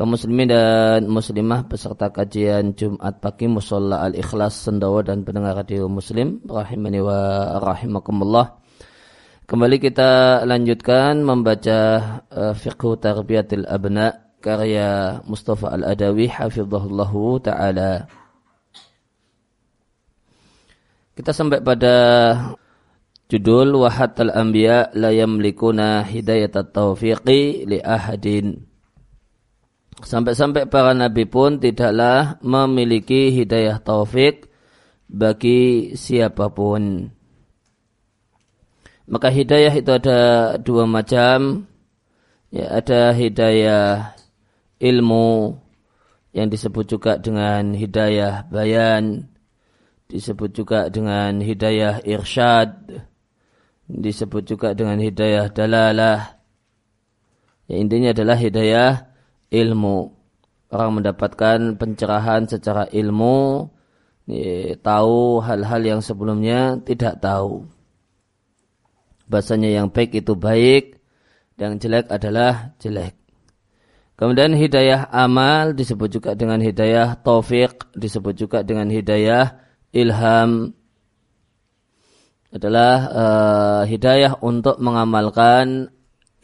kaum muslimin dan muslimah peserta kajian Jumat pagi Musola Al-Ikhlas Sendawa dan pendengar radio Muslim rahimani wa rahimakumullah. Kembali kita lanjutkan membaca uh, Fiqh Tarbiyatil Abna karya Mustafa Al-Adawi hafizahullahu taala. Kita sampai pada judul Wahat al-Anbiya la yamlikuna hidayat at-taufiqi li ahadin. Sampai-sampai para nabi pun tidaklah memiliki hidayah taufik bagi siapa pun. Maka hidayah itu ada dua macam. Ya, ada hidayah ilmu yang disebut juga dengan hidayah bayan, disebut juga dengan hidayah irsyad, disebut juga dengan hidayah dalalah. Ya, intinya adalah hidayah ilmu. Orang mendapatkan pencerahan secara ilmu, tahu hal-hal yang sebelumnya tidak tahu. Bahasanya yang baik itu baik, yang jelek adalah jelek. Kemudian hidayah amal disebut juga dengan hidayah taufik, disebut juga dengan hidayah ilham. Adalah uh, hidayah untuk mengamalkan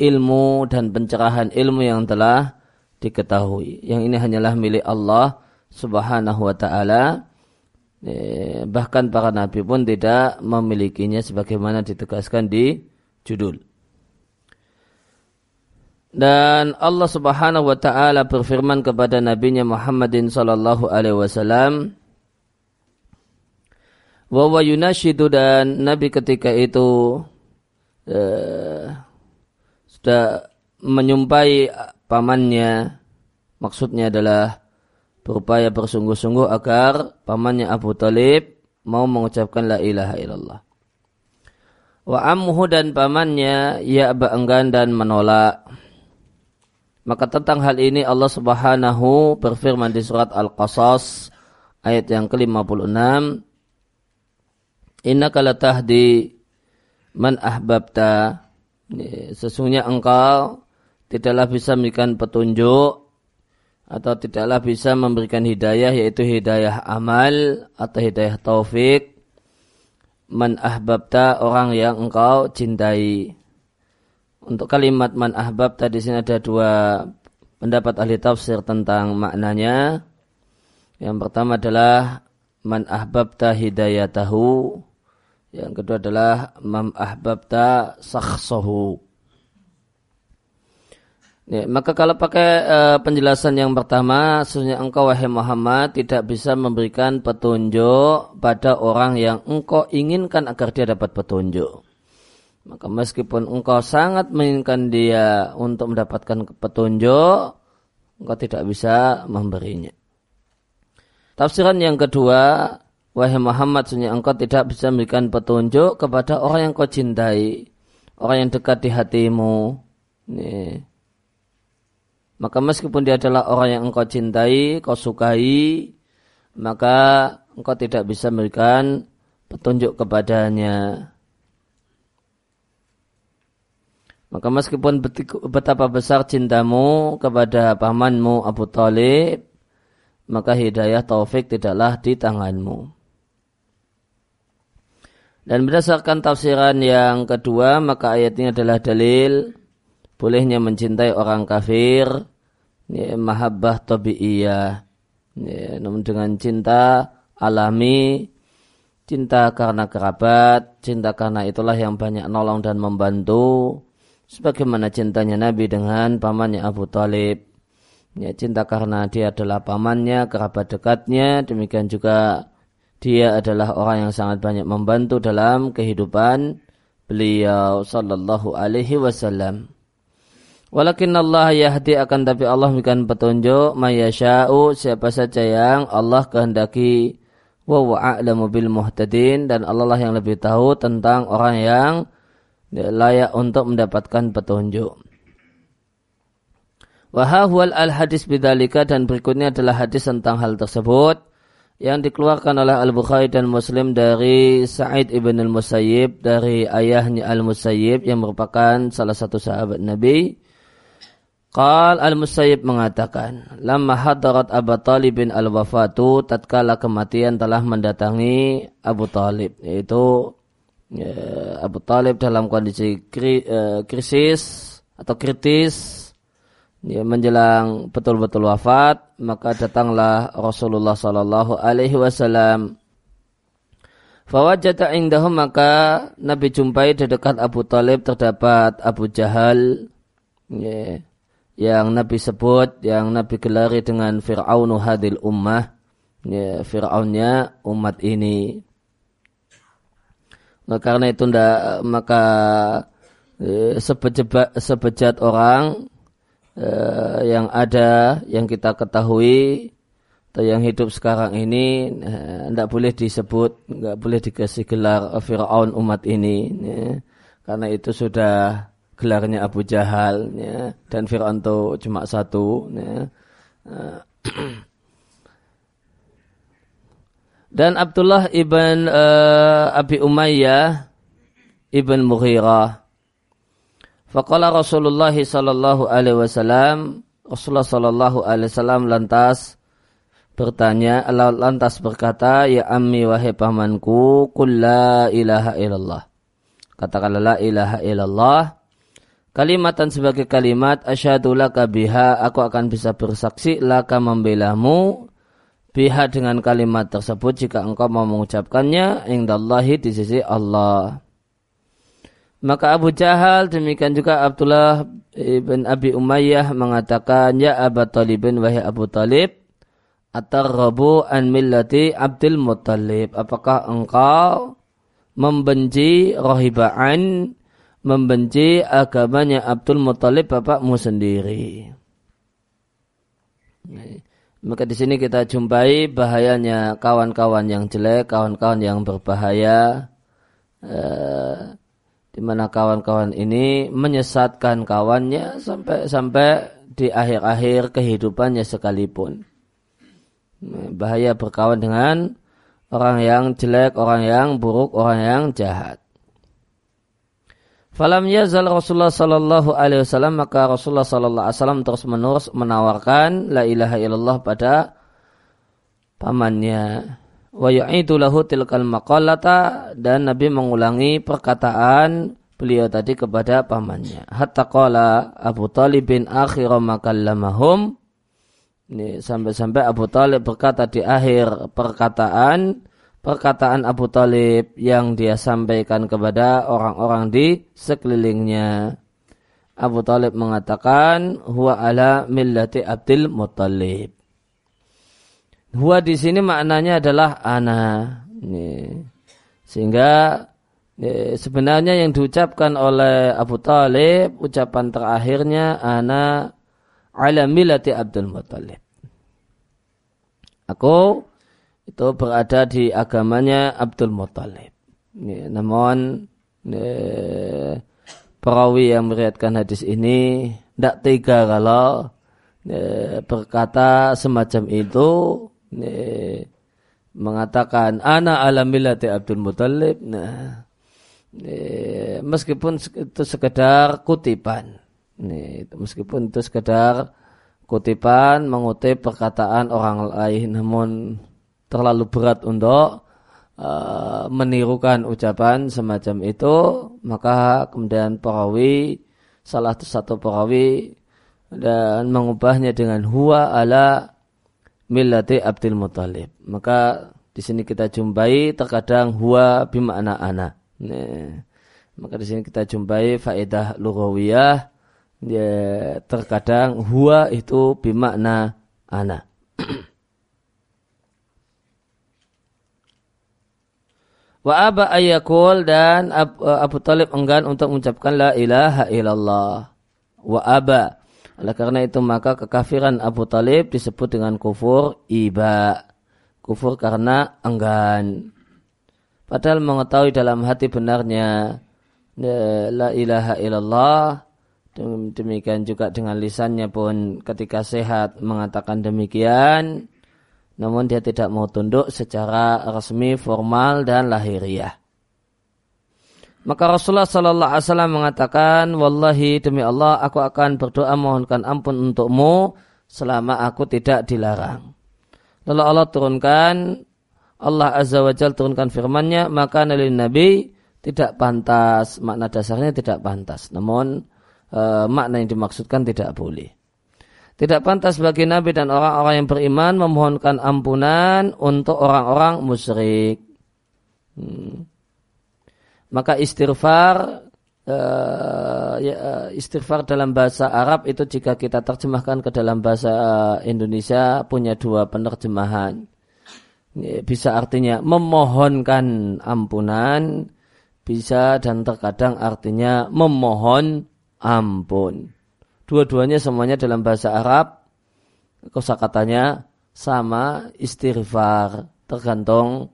ilmu dan pencerahan ilmu yang telah diketahui. Yang ini hanyalah milik Allah Subhanahu wa taala. Eh, bahkan para nabi pun tidak memilikinya sebagaimana ditegaskan di judul. Dan Allah Subhanahu wa taala berfirman kepada nabinya Muhammadin sallallahu alaihi wasallam wa yunashidu dan nabi ketika itu uh, sudah menyumpai pamannya maksudnya adalah berupaya bersungguh-sungguh agar pamannya Abu Talib mau mengucapkan la ilaha illallah. Wa ammuhu dan pamannya ya enggan dan menolak. Maka tentang hal ini Allah Subhanahu berfirman di surat Al-Qasas ayat yang ke-56 Innaka latahdi man ahbabta sesungguhnya engkau tidaklah bisa memberikan petunjuk atau tidaklah bisa memberikan hidayah yaitu hidayah amal atau hidayah taufik man ahbabta orang yang engkau cintai. Untuk kalimat man ahbabta di sini ada dua pendapat ahli tafsir tentang maknanya. Yang pertama adalah man ahbabta hidayatahu. Yang kedua adalah man ahbabta sakhsahu. Ya, maka kalau pakai uh, penjelasan yang pertama, sesungguhnya engkau wahai Muhammad tidak bisa memberikan petunjuk pada orang yang engkau inginkan agar dia dapat petunjuk. Maka meskipun engkau sangat menginginkan dia untuk mendapatkan petunjuk, engkau tidak bisa memberinya. Tafsiran yang kedua, wahai Muhammad, sesungguhnya engkau tidak bisa memberikan petunjuk kepada orang yang kau cintai, orang yang dekat di hatimu. Nih maka meskipun dia adalah orang yang engkau cintai, kau sukai, maka engkau tidak bisa memberikan petunjuk kepadanya. Maka meskipun betapa besar cintamu kepada pamanmu Abu Talib, maka hidayah taufik tidaklah di tanganmu. Dan berdasarkan tafsiran yang kedua, maka ayat ini adalah dalil bolehnya mencintai orang kafir ya, mahabbah tabi'iyah ya, namun dengan cinta alami cinta karena kerabat cinta karena itulah yang banyak nolong dan membantu. Sebagaimana cintanya Nabi dengan pamannya Abu Talib. Ya, cinta karena dia adalah pamannya kerabat dekatnya demikian juga dia adalah orang yang sangat banyak membantu dalam kehidupan beliau sallallahu alaihi wasallam Walakin Allah yahdi akan tapi Allah memberikan petunjuk mayasya'u siapa saja yang Allah kehendaki wa a'lamu bil muhtadin dan Allah lah yang lebih tahu tentang orang yang layak untuk mendapatkan petunjuk. Wahahwal al hadis bidalika dan berikutnya adalah hadis tentang hal tersebut yang dikeluarkan oleh Al Bukhari dan Muslim dari Sa'id ibn al Musayyib dari ayahnya Al Musayyib yang merupakan salah satu sahabat Nabi Qal al-Musayyib mengatakan, Lama hadarat Abu Talib bin al-wafatu, tatkala kematian telah mendatangi Abu Talib. Yaitu ya, Abu Talib dalam kondisi kri, uh, krisis atau kritis, ya, menjelang betul-betul wafat, maka datanglah Rasulullah Sallallahu Alaihi Wasallam. Fawajata indahum maka Nabi jumpai di dekat Abu Talib terdapat Abu Jahal. Yeah yang Nabi sebut, yang Nabi gelari dengan Fir'aunu hadil ummah, ya, Fir'aunnya umat ini. Nah, karena itu ndak, maka eh, sebejat, sebejat orang eh, yang ada, yang kita ketahui, atau yang hidup sekarang ini, tidak eh, boleh disebut, nggak boleh dikasih gelar Fir'aun umat ini. Ya. Karena itu sudah gelarnya Abu Jahal ya, dan Fir'aun itu cuma satu ya. dan Abdullah ibn uh, Abi Umayyah ibn Mughirah. Faqala Rasulullah sallallahu alaihi wasallam Rasulullah sallallahu alaihi wasallam lantas bertanya lantas berkata ya ammi wahai pamanku qul la ilaha illallah. Katakanlah la ilaha illallah Kalimatan sebagai kalimat asyhadu laka biha aku akan bisa bersaksi laka membelamu biha dengan kalimat tersebut jika engkau mau mengucapkannya indallahi di sisi Allah. Maka Abu Jahal demikian juga Abdullah ibn Abi Umayyah mengatakan ya Abu Talibin wahai Abu Talib atarrabu an millati Abdul Muttalib apakah engkau membenci rohibaan membenci agamanya Abdul Muthalib bapakmu sendiri. Maka di sini kita jumpai bahayanya kawan-kawan yang jelek, kawan-kawan yang berbahaya, eh, di mana kawan-kawan ini menyesatkan kawannya sampai sampai di akhir-akhir kehidupannya sekalipun. Bahaya berkawan dengan orang yang jelek, orang yang buruk, orang yang jahat. Falam yazal Rasulullah sallallahu alaihi wasallam maka Rasulullah sallallahu alaihi wasallam terus menerus menawarkan la ilaha illallah pada pamannya. Wa yu'idu lahu tilkal maqalata dan Nabi mengulangi perkataan beliau tadi kepada pamannya. Hatta qala Abu Talib bin akhir makallamahum ini sampai-sampai Abu Talib berkata di akhir perkataan perkataan Abu Talib yang dia sampaikan kepada orang-orang di sekelilingnya. Abu Talib mengatakan, Huwa ala millati Abdul Muttalib. Huwa di sini maknanya adalah ana. Sehingga sebenarnya yang diucapkan oleh Abu Talib, ucapan terakhirnya ana ala millati Abdul Muttalib. Aku itu berada di agamanya Abdul Muttalib. Ya, namun ya, perawi yang meriatkan hadis ini tidak tega kalau ya, berkata semacam itu ya, mengatakan ana alamilati Abdul Muttalib. Nah, ya, meskipun itu sekedar kutipan. Ya, meskipun itu sekedar kutipan mengutip perkataan orang lain namun terlalu berat untuk uh, menirukan ucapan semacam itu, maka kemudian perawi salah satu perawi dan mengubahnya dengan huwa ala millati Abdul Muthalib. Maka di sini kita jumpai terkadang huwa bimakna ana. Nah, maka di sini kita jumpai faedah lughawiyah ya, terkadang huwa itu bimakna ana. Wa aba ayakul dan Abu, uh, Abu Talib enggan untuk mengucapkan la ilaha illallah. Wa aba. Oleh karena itu maka kekafiran Abu Talib disebut dengan kufur iba. kufur karena enggan. Padahal mengetahui dalam hati benarnya la ilaha illallah demikian juga dengan lisannya pun ketika sehat mengatakan demikian namun dia tidak mau tunduk secara resmi, formal dan lahiriah. Maka Rasulullah Sallallahu Alaihi Wasallam mengatakan, Wallahi demi Allah, aku akan berdoa mohonkan ampun untukmu selama aku tidak dilarang. Lalu Allah turunkan, Allah Azza wa Jal turunkan firmannya, maka nabi Nabi tidak pantas, makna dasarnya tidak pantas. Namun e, makna yang dimaksudkan tidak boleh. Tidak pantas bagi Nabi dan orang-orang yang beriman memohonkan ampunan untuk orang-orang musyrik. Hmm maka istighfar uh, ya, istighfar dalam bahasa Arab itu jika kita terjemahkan ke dalam bahasa Indonesia punya dua penerjemahan. Bisa artinya memohonkan ampunan, bisa dan terkadang artinya memohon ampun. Dua-duanya semuanya dalam bahasa Arab. Kosakatanya sama istighfar tergantung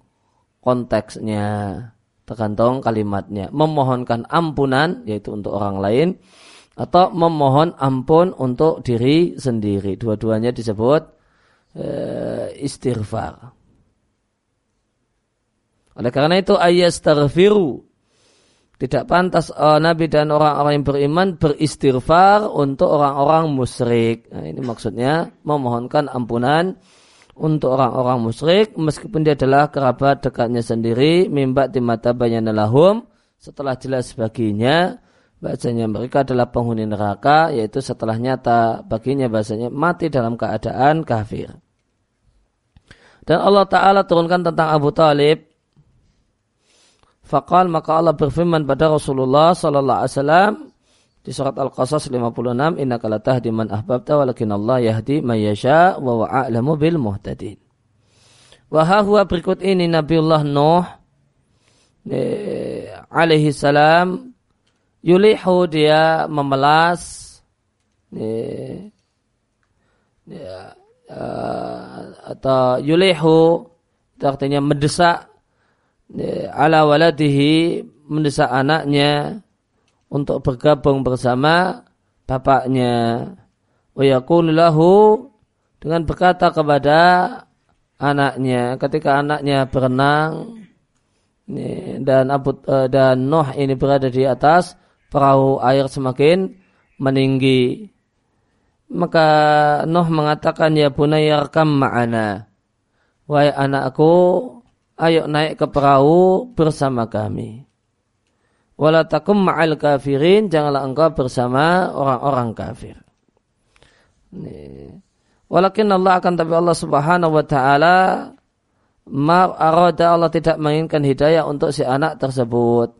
konteksnya tergantung kalimatnya. Memohonkan ampunan yaitu untuk orang lain atau memohon ampun untuk diri sendiri. Dua-duanya disebut e, istighfar. Oleh karena itu ayastaghfiru tidak pantas uh, Nabi dan orang-orang yang beriman beristighfar untuk orang-orang musyrik. Nah, ini maksudnya memohonkan ampunan untuk orang-orang musyrik meskipun dia adalah kerabat dekatnya sendiri mimbat di mata lahum setelah jelas baginya bahasanya mereka adalah penghuni neraka yaitu setelah nyata baginya bahasanya mati dalam keadaan kafir dan Allah Ta'ala turunkan tentang Abu Talib Fakal maka Allah berfirman pada Rasulullah Sallallahu Alaihi Wasallam di surat Al-Qasas 56, Inna la tahdi man ahbabta walakin Allah yahdi man yasha wa wa a'lamu bil muhtadin. Wahahua berikut ini Nabiullah Nuh eh, alaihi salam yulihu dia memelas eh, ya, uh, atau yulihu itu artinya mendesak eh, ala waladihi mendesak anaknya untuk bergabung bersama bapaknya. Wa lahu dengan berkata kepada anaknya ketika anaknya berenang dan Abu eh, dan Nuh ini berada di atas perahu air semakin meninggi maka Nuh mengatakan ya bunayyarkam ma'ana wahai anakku ayo naik ke perahu bersama kami Wala takum ma'al kafirin, janganlah engkau bersama orang-orang kafir. Walakin Allah akan tapi Allah subhanahu wa ta'ala ma arada Allah tidak menginginkan hidayah untuk si anak tersebut.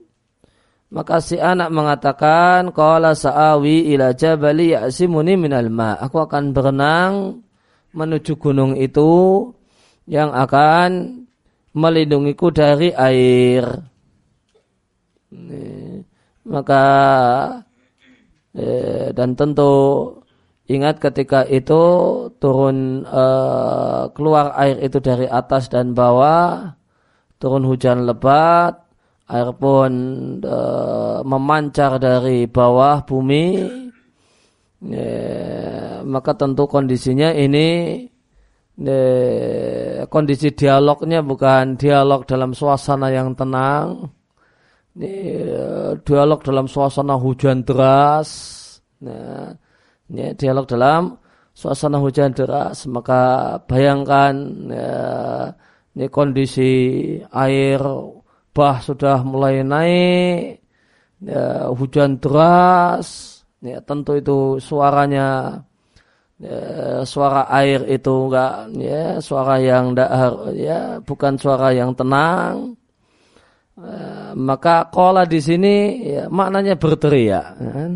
Maka si anak mengatakan, Qala sa'awi ila jabali ya'simuni minal ma. Aku akan berenang menuju gunung itu yang akan melindungiku dari air. Maka eh, dan tentu ingat ketika itu turun eh, keluar air itu dari atas dan bawah, turun hujan lebat, air pun eh, memancar dari bawah bumi, maka tentu kondisinya ini kondisi dialognya bukan dialog dalam suasana yang tenang eh, dialog dalam suasana hujan deras. Nah, ini dialog dalam suasana hujan deras. Maka bayangkan ya, ini kondisi air bah sudah mulai naik, ya, hujan deras. Ya, tentu itu suaranya ya, suara air itu enggak ya suara yang enggak ya bukan suara yang tenang Eh, maka kola di sini ya, maknanya berteriak. Ya, kan?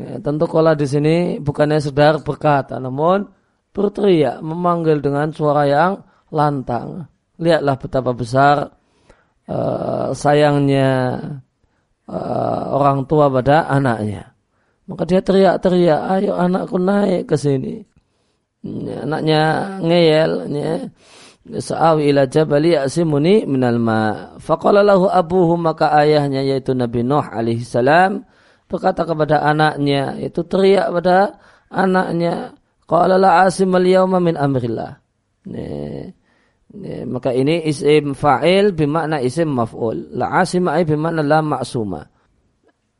ya, tentu kola di sini bukannya sedar berkata, namun berteriak, memanggil dengan suara yang lantang. Lihatlah betapa besar uh, sayangnya uh, orang tua pada anaknya. Maka dia teriak-teriak, ayo anakku naik ke sini. Ya, anaknya ngeyel, ya. sa'awi ila jabali ya'simuni minal ma. Faqala lahu abuhu maka ayahnya yaitu Nabi Nuh alaihi salam berkata kepada anaknya itu teriak pada anaknya qala la asimal yawma min amrillah. Nih, nih, maka ini isim fa'il bermakna isim maf'ul. La asima ay bermakna la ma'suma.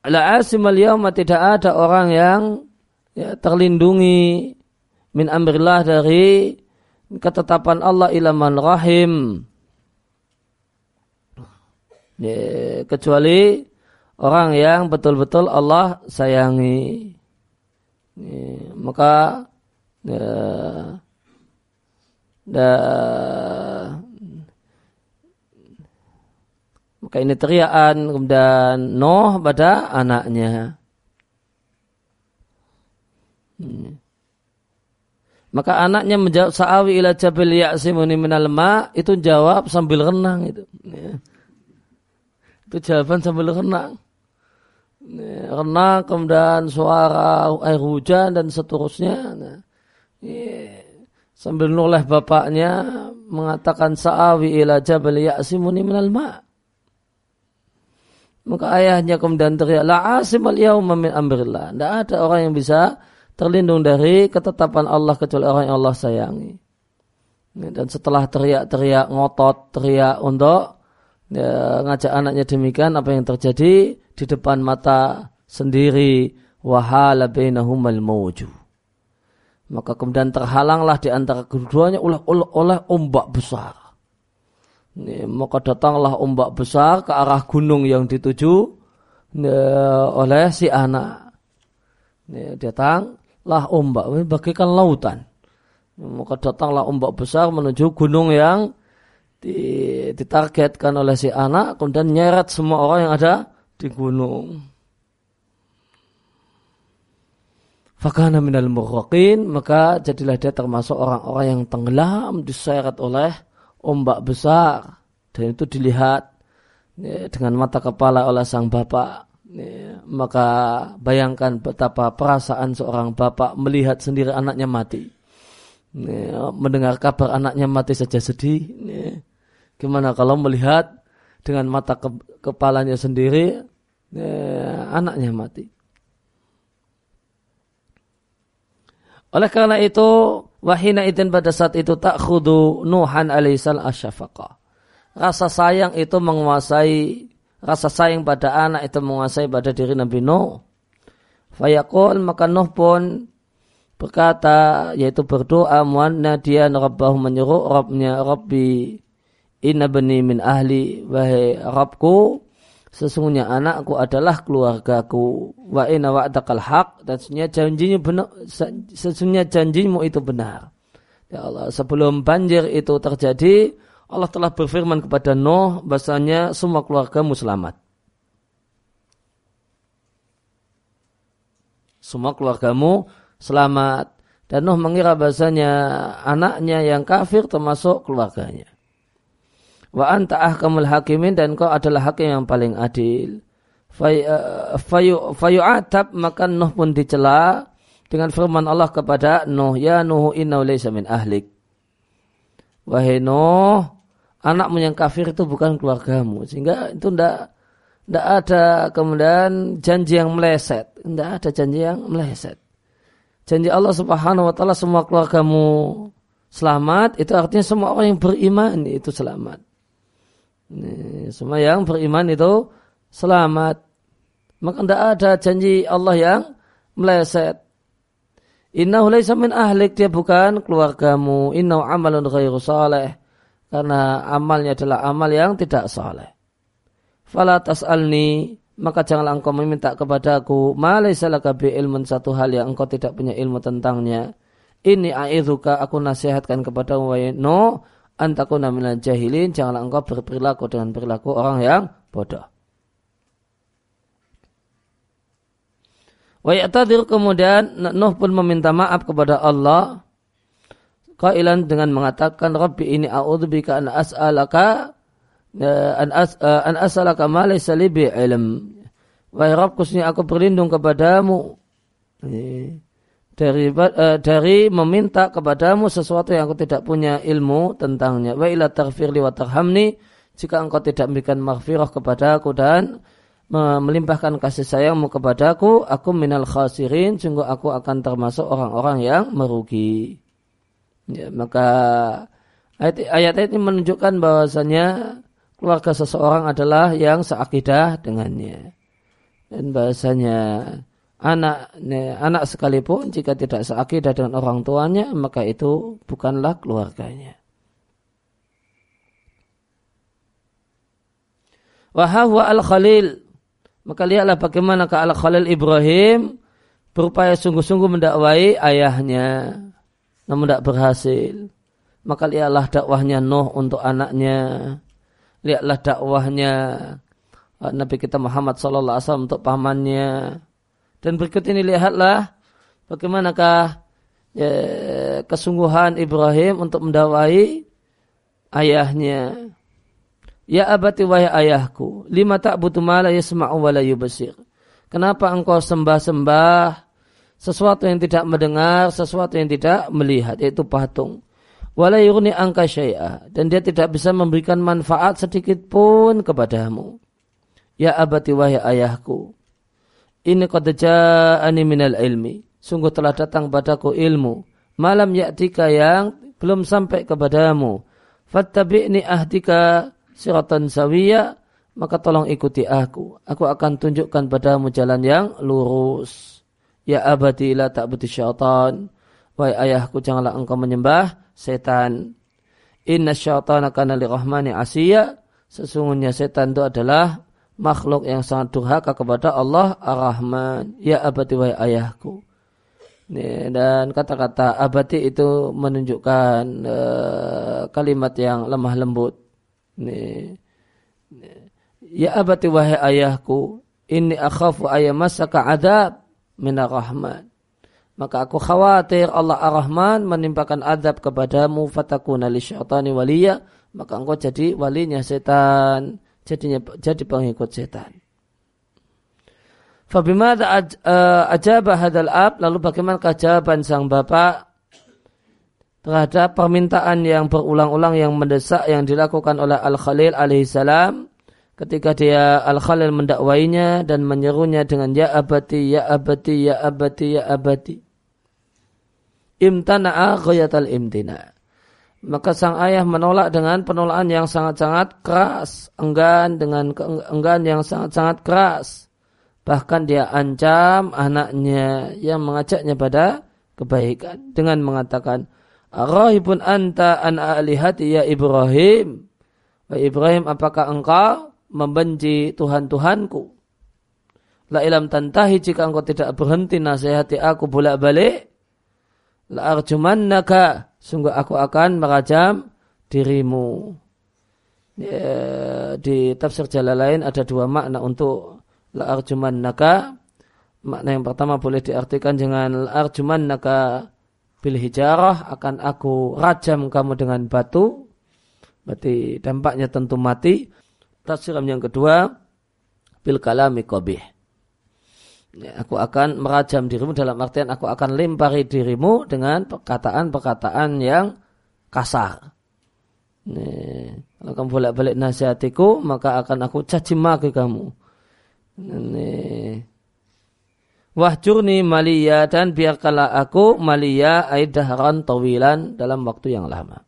La asimal yawma tidak ada orang yang ya, terlindungi min amrillah dari ketetapan Allah ilaman rahim. Ya, kecuali orang yang betul-betul Allah sayangi. Ya, maka ya, da, maka ini teriakan kemudian Nuh pada anaknya Hmm. Maka anaknya menjawab sa'awi ila jabil ya'simuni minal ma itu jawab sambil renang itu. Ya. Itu jawaban sambil renang. Ya, renang kemudian suara air hujan dan seterusnya. Nah, ya. Sambil noleh bapaknya mengatakan sa'awi ila jabil ya'simuni minal ma. Maka ayahnya kemudian teriak la asimal yauma min amrillah. Tidak ada orang yang bisa terlindung dari ketetapan Allah kecuali orang yang Allah sayangi. Dan setelah teriak-teriak ngotot, teriak untuk ya, ngajak anaknya demikian, apa yang terjadi di depan mata sendiri wahala bainahumal mawju. Maka kemudian terhalanglah di antara keduanya oleh, oleh, oleh ombak besar. Ini, maka datanglah ombak besar ke arah gunung yang dituju oleh si anak. Ini, datang lah ombak, bagaikan lautan. Maka datanglah ombak besar menuju gunung yang ditargetkan oleh si anak, kemudian nyeret semua orang yang ada di gunung. Fakana minal murraqin, maka jadilah dia termasuk orang-orang yang tenggelam diseret oleh ombak besar. Dan itu dilihat ya, dengan mata kepala oleh sang bapak. Ya, maka bayangkan betapa perasaan seorang bapak melihat sendiri anaknya mati. Ya, mendengar kabar anaknya mati saja sedih. Ya. Gimana kalau melihat dengan mata ke kepalanya sendiri ya, anaknya mati. Oleh karena itu, wahina itin pada saat itu tak khudu Nuhan alaihissalam asyafaqah. Rasa sayang itu menguasai rasa sayang pada anak itu menguasai pada diri Nabi Nuh. Fayaqul maka Nuh pun berkata yaitu berdoa muanna dia rabbahu menyuruh Rabbnya Rabbi inna bani min ahli wahai Rabbku sesungguhnya anakku adalah keluargaku wa inna wa'dakal haq dan sesungguhnya janjinya benar sesungguhnya janjimu itu benar ya Allah sebelum banjir itu terjadi Allah telah berfirman kepada Nuh bahasanya semua keluargamu selamat. Semua keluargamu selamat. Dan Nuh mengira bahasanya anaknya yang kafir termasuk keluarganya. Wa anta ahkamul hakimin dan kau adalah hakim yang paling adil. Fayu'atab maka Nuh pun dicela dengan firman Allah kepada Nuh, Ya Nuh inna laysa min ahlik. Wahai Nuh, anakmu yang kafir itu bukan keluargamu. Sehingga itu ndak ndak ada kemudian janji yang meleset. Ndak ada janji yang meleset. Janji Allah Subhanahu wa taala semua keluargamu selamat. Itu artinya semua orang yang beriman itu selamat ini, semua yang beriman itu selamat maka tidak ada janji Allah yang meleset Innahu laysa min ahlik dia bukan keluargamu. Innahu amalun ghairu saleh karena amalnya adalah amal yang tidak saleh. Fala tas'alni maka janganlah engkau meminta kepadaku malaysa laka bi ilmun satu hal yang engkau tidak punya ilmu tentangnya. Ini aidzuka aku nasihatkan kepada wa no antakuna minal jahilin janganlah engkau berperilaku dengan perilaku orang yang bodoh. Wa kemudian Nuh pun meminta maaf kepada Allah Kailan dengan mengatakan Rabbi ini a'udzubika an as'alaka ya, an, as, uh, an as'alaka ma laysa li ilm. Wahai Rabbku aku berlindung kepadamu dari uh, dari meminta kepadamu sesuatu yang aku tidak punya ilmu tentangnya. Wa ila taghfirli wa tarhamni jika engkau tidak memberikan maghfirah kepadaku dan melimpahkan kasih sayangmu kepadaku, aku minal khasirin, sungguh aku akan termasuk orang-orang yang merugi. Ya, maka ayat, ayat ini menunjukkan bahwasanya keluarga seseorang adalah yang seakidah dengannya. Dan bahasanya anak anak sekalipun jika tidak seakidah dengan orang tuanya maka itu bukanlah keluarganya. Wahwa al-Khalil maka lihatlah bagaimana ke Al-Khalil Ibrahim berupaya sungguh-sungguh mendakwai ayahnya namun tidak berhasil. Maka lihatlah dakwahnya Nuh untuk anaknya. Lihatlah dakwahnya uh, Nabi kita Muhammad wasallam untuk pamannya. Dan berikut ini lihatlah bagaimanakah ya, kesungguhan Ibrahim untuk mendakwai ayahnya. Ya abati wahai ayahku, lima tak butuh mala yasma'u wa yubasir. Kenapa engkau sembah-sembah sesuatu yang tidak mendengar, sesuatu yang tidak melihat, yaitu patung. Wala yurni angka syai'ah. Dan dia tidak bisa memberikan manfaat sedikit pun kepadamu. Ya abati wahai ayahku. Ini qad ja'ani ilmi. Sungguh telah datang padaku ilmu. Malam ya'tika yang belum sampai kepadamu. Fattabi'ni ahdika siratan sawiya, maka tolong ikuti aku. Aku akan tunjukkan padamu jalan yang lurus. Ya abadi la ta'budu syaitan. Wahai ayahku janganlah engkau menyembah setan. Inna syaitana kana lirahmani asiyya. Sesungguhnya setan itu adalah makhluk yang sangat durhaka kepada Allah Ar-Rahman. Ya abadi wahai ayahku. Dan kata-kata abadi itu menunjukkan uh, kalimat yang lemah lembut. Ya abati wahai ayahku, ini akhafu ayamasaka adab minar rahman. Maka aku khawatir Allah ar-Rahman menimpakan adab kepadamu fatakuna li syaitani waliya. Maka engkau jadi walinya setan. Jadinya jadi pengikut setan. Fabimada aj, uh, ajabah hadal ab. Lalu bagaimana jawaban sang bapak terhadap permintaan yang berulang-ulang yang mendesak yang dilakukan oleh Al-Khalil alaihissalam ketika dia Al-Khalil mendakwainya dan menyerunya dengan ya abati ya abati ya abati ya abati imtana'a ghayatal imtina maka sang ayah menolak dengan penolakan yang sangat-sangat keras enggan dengan enggan yang sangat-sangat keras bahkan dia ancam anaknya yang mengajaknya pada kebaikan dengan mengatakan Rahibun anta an alihati ya Ibrahim. Wa Ibrahim apakah engkau membenci Tuhan-Tuhanku? La ilam tantahi jika engkau tidak berhenti nasihati aku bolak-balik. La arjumannaka. Sungguh aku akan merajam dirimu. Ya, di tafsir jalan lain ada dua makna untuk la arjumannaka. Makna yang pertama boleh diartikan dengan la arjumannaka bil hijarah akan aku rajam kamu dengan batu. Berarti dampaknya tentu mati. Tafsiran yang kedua bil kalami qabih. Ya, aku akan merajam dirimu dalam artian aku akan lempari dirimu dengan perkataan-perkataan yang kasar. Nih, kalau kamu bolak-balik nasihatiku, maka akan aku caci maki kamu. Nih, Wahjurni malia dan biarkanlah aku malia aidahran tawilan dalam waktu yang lama.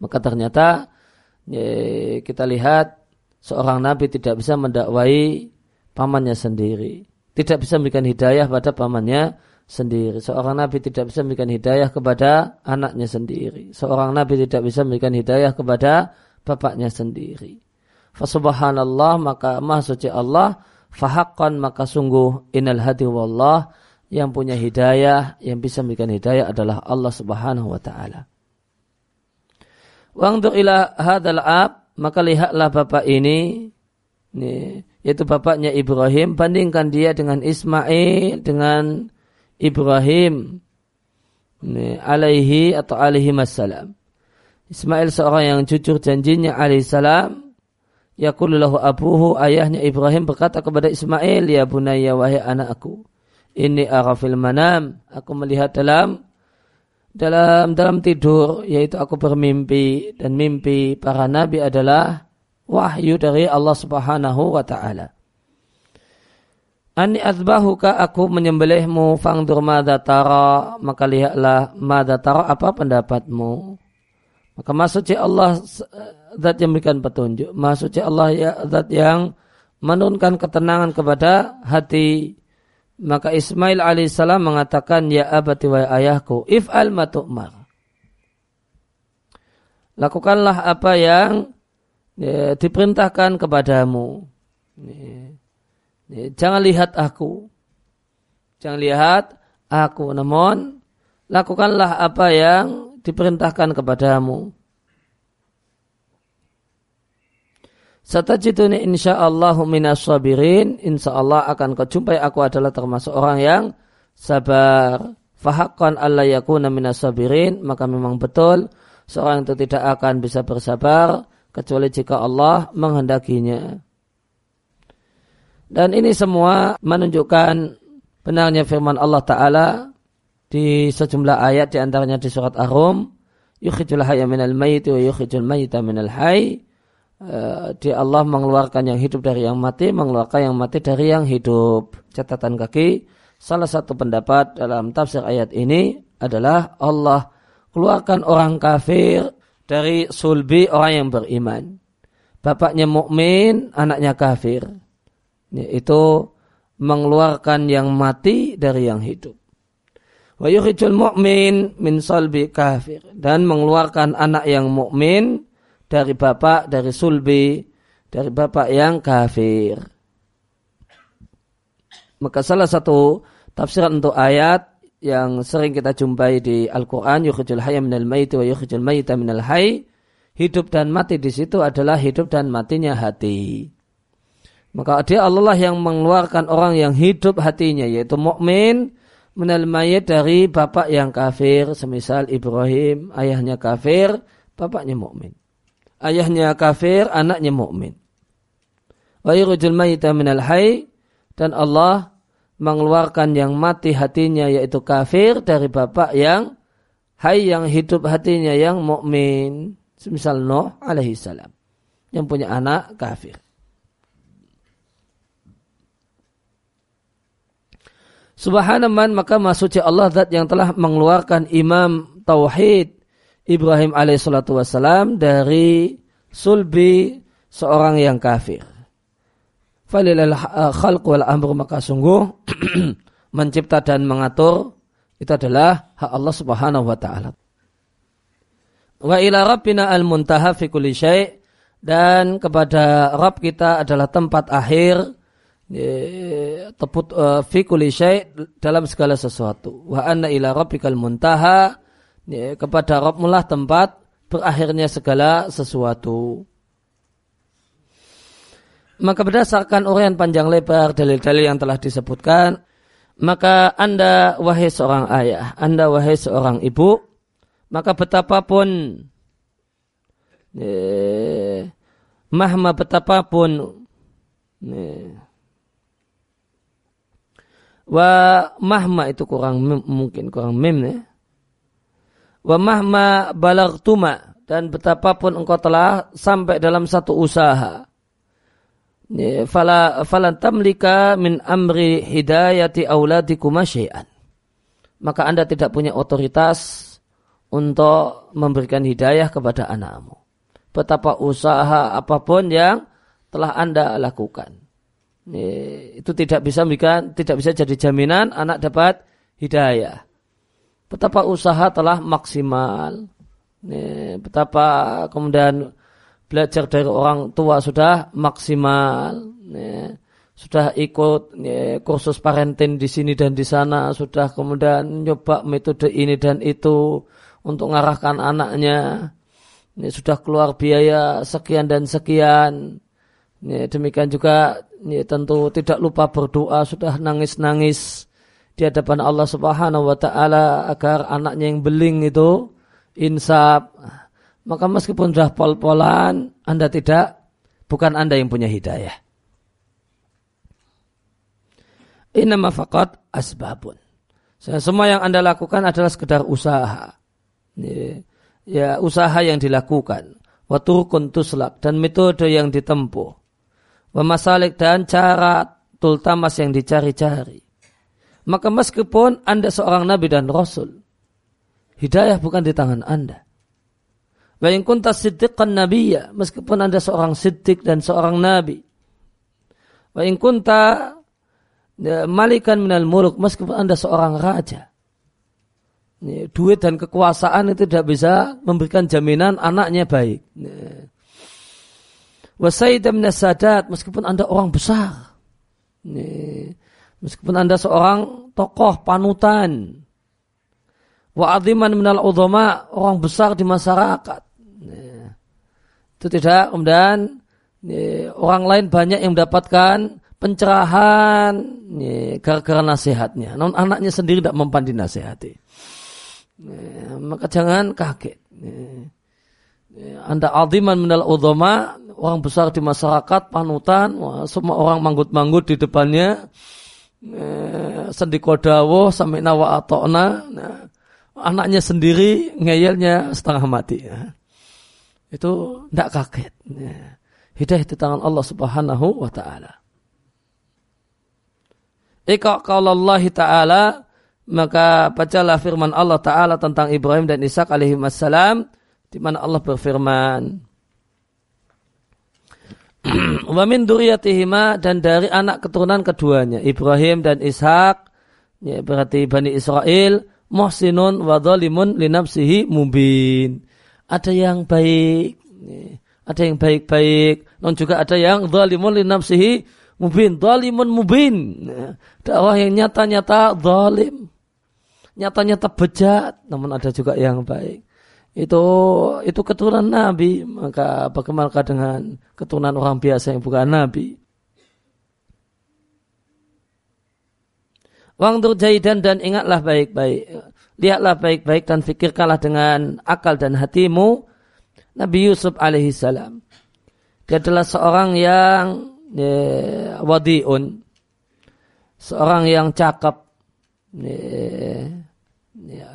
Maka ternyata ya, kita lihat seorang nabi tidak bisa mendakwai pamannya sendiri. Tidak bisa memberikan hidayah pada pamannya sendiri. Seorang nabi tidak bisa memberikan hidayah kepada anaknya sendiri. Seorang nabi tidak bisa memberikan hidayah kepada bapaknya sendiri. Fasubhanallah maka maha suci Allah fahakkan maka sungguh inal hadi wallah yang punya hidayah, yang bisa memberikan hidayah adalah Allah Subhanahu wa taala. Wangdur ila ab, maka lihatlah bapak ini, ini yaitu bapaknya Ibrahim, bandingkan dia dengan Ismail, dengan Ibrahim, ini, alaihi atau alaihi masalam. Ismail seorang yang jujur janjinya alaihi salam, Yaqulu lahu abuhu ayahnya Ibrahim berkata kepada Ismail ya bunayya wahai anakku ini arafil manam aku melihat dalam dalam dalam tidur yaitu aku bermimpi dan mimpi para nabi adalah wahyu dari Allah Subhanahu wa taala. Ani azbahuka aku menyembelihmu fangdur madza tara maka lihatlah madza tara apa pendapatmu. Maka maksudnya Allah zat yang memberikan petunjuk. Maksudnya Allah ya zat yang menurunkan ketenangan kepada hati. Maka Ismail alaihissalam mengatakan, Ya abati wa ayahku, if'al ma tu'mar. Lakukanlah apa yang ya, diperintahkan kepadamu. Ya, ya, jangan lihat aku. Jangan lihat aku. Namun, lakukanlah apa yang diperintahkan kepadamu. Satajiduni insyaallahu minas sabirin. Insyaallah akan kau jumpai aku adalah termasuk orang yang sabar. Fahakkan Allah yakuna minas sabirin. Maka memang betul seorang itu tidak akan bisa bersabar kecuali jika Allah menghendakinya. Dan ini semua menunjukkan benarnya firman Allah Ta'ala di sejumlah ayat di antaranya di surat Ar-Rum yukhrijul hayya minal mayyit wa yukhrijul mayyita minal hayy Eh, di Allah mengeluarkan yang hidup dari yang mati, mengeluarkan yang mati dari yang hidup. Catatan kaki, salah satu pendapat dalam tafsir ayat ini adalah Allah keluarkan orang kafir dari sulbi orang yang beriman. Bapaknya mukmin, anaknya kafir. Itu mengeluarkan yang mati dari yang hidup. Wa yukhrijul mu'min min sulbi kafir dan mengeluarkan anak yang mukmin dari bapak, dari sulbi, dari bapak yang kafir. Maka salah satu tafsiran untuk ayat yang sering kita jumpai di Al-Quran, yukhrijul hayya minal maiti wa yukhrijul mayita minal hayy, hidup dan mati di situ adalah hidup dan matinya hati. Maka dia Allah yang mengeluarkan orang yang hidup hatinya, yaitu mukmin minal mayit dari bapak yang kafir, semisal Ibrahim, ayahnya kafir, bapaknya mukmin ayahnya kafir, anaknya mukmin. Wa yurujul mayita minal hayy dan Allah mengeluarkan yang mati hatinya yaitu kafir dari bapak yang hay yang hidup hatinya yang mukmin. Semisal Nuh alaihi salam yang punya anak kafir. Subhanaman maka maksudnya Allah zat yang telah mengeluarkan imam tauhid Ibrahim alaihissalatu wassalam dari sulbi seorang yang kafir. Falilal khalq wal amru maka sungguh mencipta dan mengatur itu adalah hak Allah Subhanahu wa taala. Wa ila rabbina al muntaha fi kulli syai' dan kepada Rabb kita adalah tempat akhir teput uh, fi kulli syai' dalam segala sesuatu. Wa anna ila rabbikal muntaha kepada Rabbmulah tempat berakhirnya segala sesuatu. Maka berdasarkan urian panjang lebar dalil-dalil yang telah disebutkan, maka Anda wahai seorang ayah, Anda wahai seorang ibu, maka betapapun eh, mahma betapapun eh, wa mahma itu kurang mungkin kurang mem ya. Wa mahma balagtuma dan betapapun engkau telah sampai dalam satu usaha fala falan tamlika min amri hidayati auladikum syai'an. Maka Anda tidak punya otoritas untuk memberikan hidayah kepada anakmu. Betapa usaha apa pun yang telah Anda lakukan. Itu tidak bisa memberikan tidak bisa jadi jaminan anak dapat hidayah. Betapa usaha telah maksimal. Nih, betapa kemudian belajar dari orang tua sudah maksimal. Nih, sudah ikut nih, kursus parenting di sini dan di sana, sudah kemudian nyoba metode ini dan itu untuk mengarahkan anaknya. Ini sudah keluar biaya sekian dan sekian. Ini, demikian juga ini tentu tidak lupa berdoa, sudah nangis-nangis di hadapan Allah Subhanahu wa taala agar anaknya yang beling itu insaf. Maka meskipun sudah pol-polan, Anda tidak bukan Anda yang punya hidayah. Inama faqat asbabun. Semua yang Anda lakukan adalah sekedar usaha. Ya, usaha yang dilakukan. Waturkun tuslak dan metode yang ditempuh. Wamasalik dan cara tultamas yang dicari-cari. Maka meskipun Anda seorang Nabi dan Rasul, hidayah bukan di tangan Anda. Wa in kunta siddiqan nabiyya, meskipun Anda seorang siddiq dan seorang nabi. Wa kunta ya, malikan minal muluk, meskipun Anda seorang raja. Duit dan kekuasaan itu tidak bisa memberikan jaminan anaknya baik. Ya. Wasaidah sadat, meskipun Anda orang besar. Meskipun Anda seorang tokoh panutan. Wa aziman minal udhama, orang besar di masyarakat. Itu tidak kemudian orang lain banyak yang mendapatkan pencerahan gara-gara nasihatnya. Namun anaknya sendiri tidak mempan dinasihati. Maka jangan kaget. Anda aziman minal udhama, orang besar di masyarakat, panutan, semua orang manggut-manggut di depannya, sendi kodawo sampai nawa atokna, anaknya sendiri ngeyelnya setengah mati. Ya itu tidak kaget. Ya. Hidayah di tangan Allah Subhanahu wa taala. Ika Allah taala maka bacalah firman Allah taala tentang Ibrahim dan Ishak alaihi wassalam di mana Allah berfirman Wa min duriyatihima dan dari anak keturunan keduanya Ibrahim dan Ishak ya berarti Bani Israel muhsinun wa nafsihi mubin ada yang baik, ada yang baik-baik, non juga ada yang zalimun li nafsihi mubin, zalimun mubin. Orang yang nyata-nyata zalim, nyata-nyata bejat, namun ada juga yang baik. Itu itu keturunan Nabi, maka bagaimana dengan keturunan orang biasa yang bukan Nabi? Wang jaidan dan ingatlah baik-baik lihatlah baik-baik dan fikirkanlah dengan akal dan hatimu Nabi Yusuf alaihi salam. Dia adalah seorang yang ya, wadiun, seorang yang cakap. Ya, ya.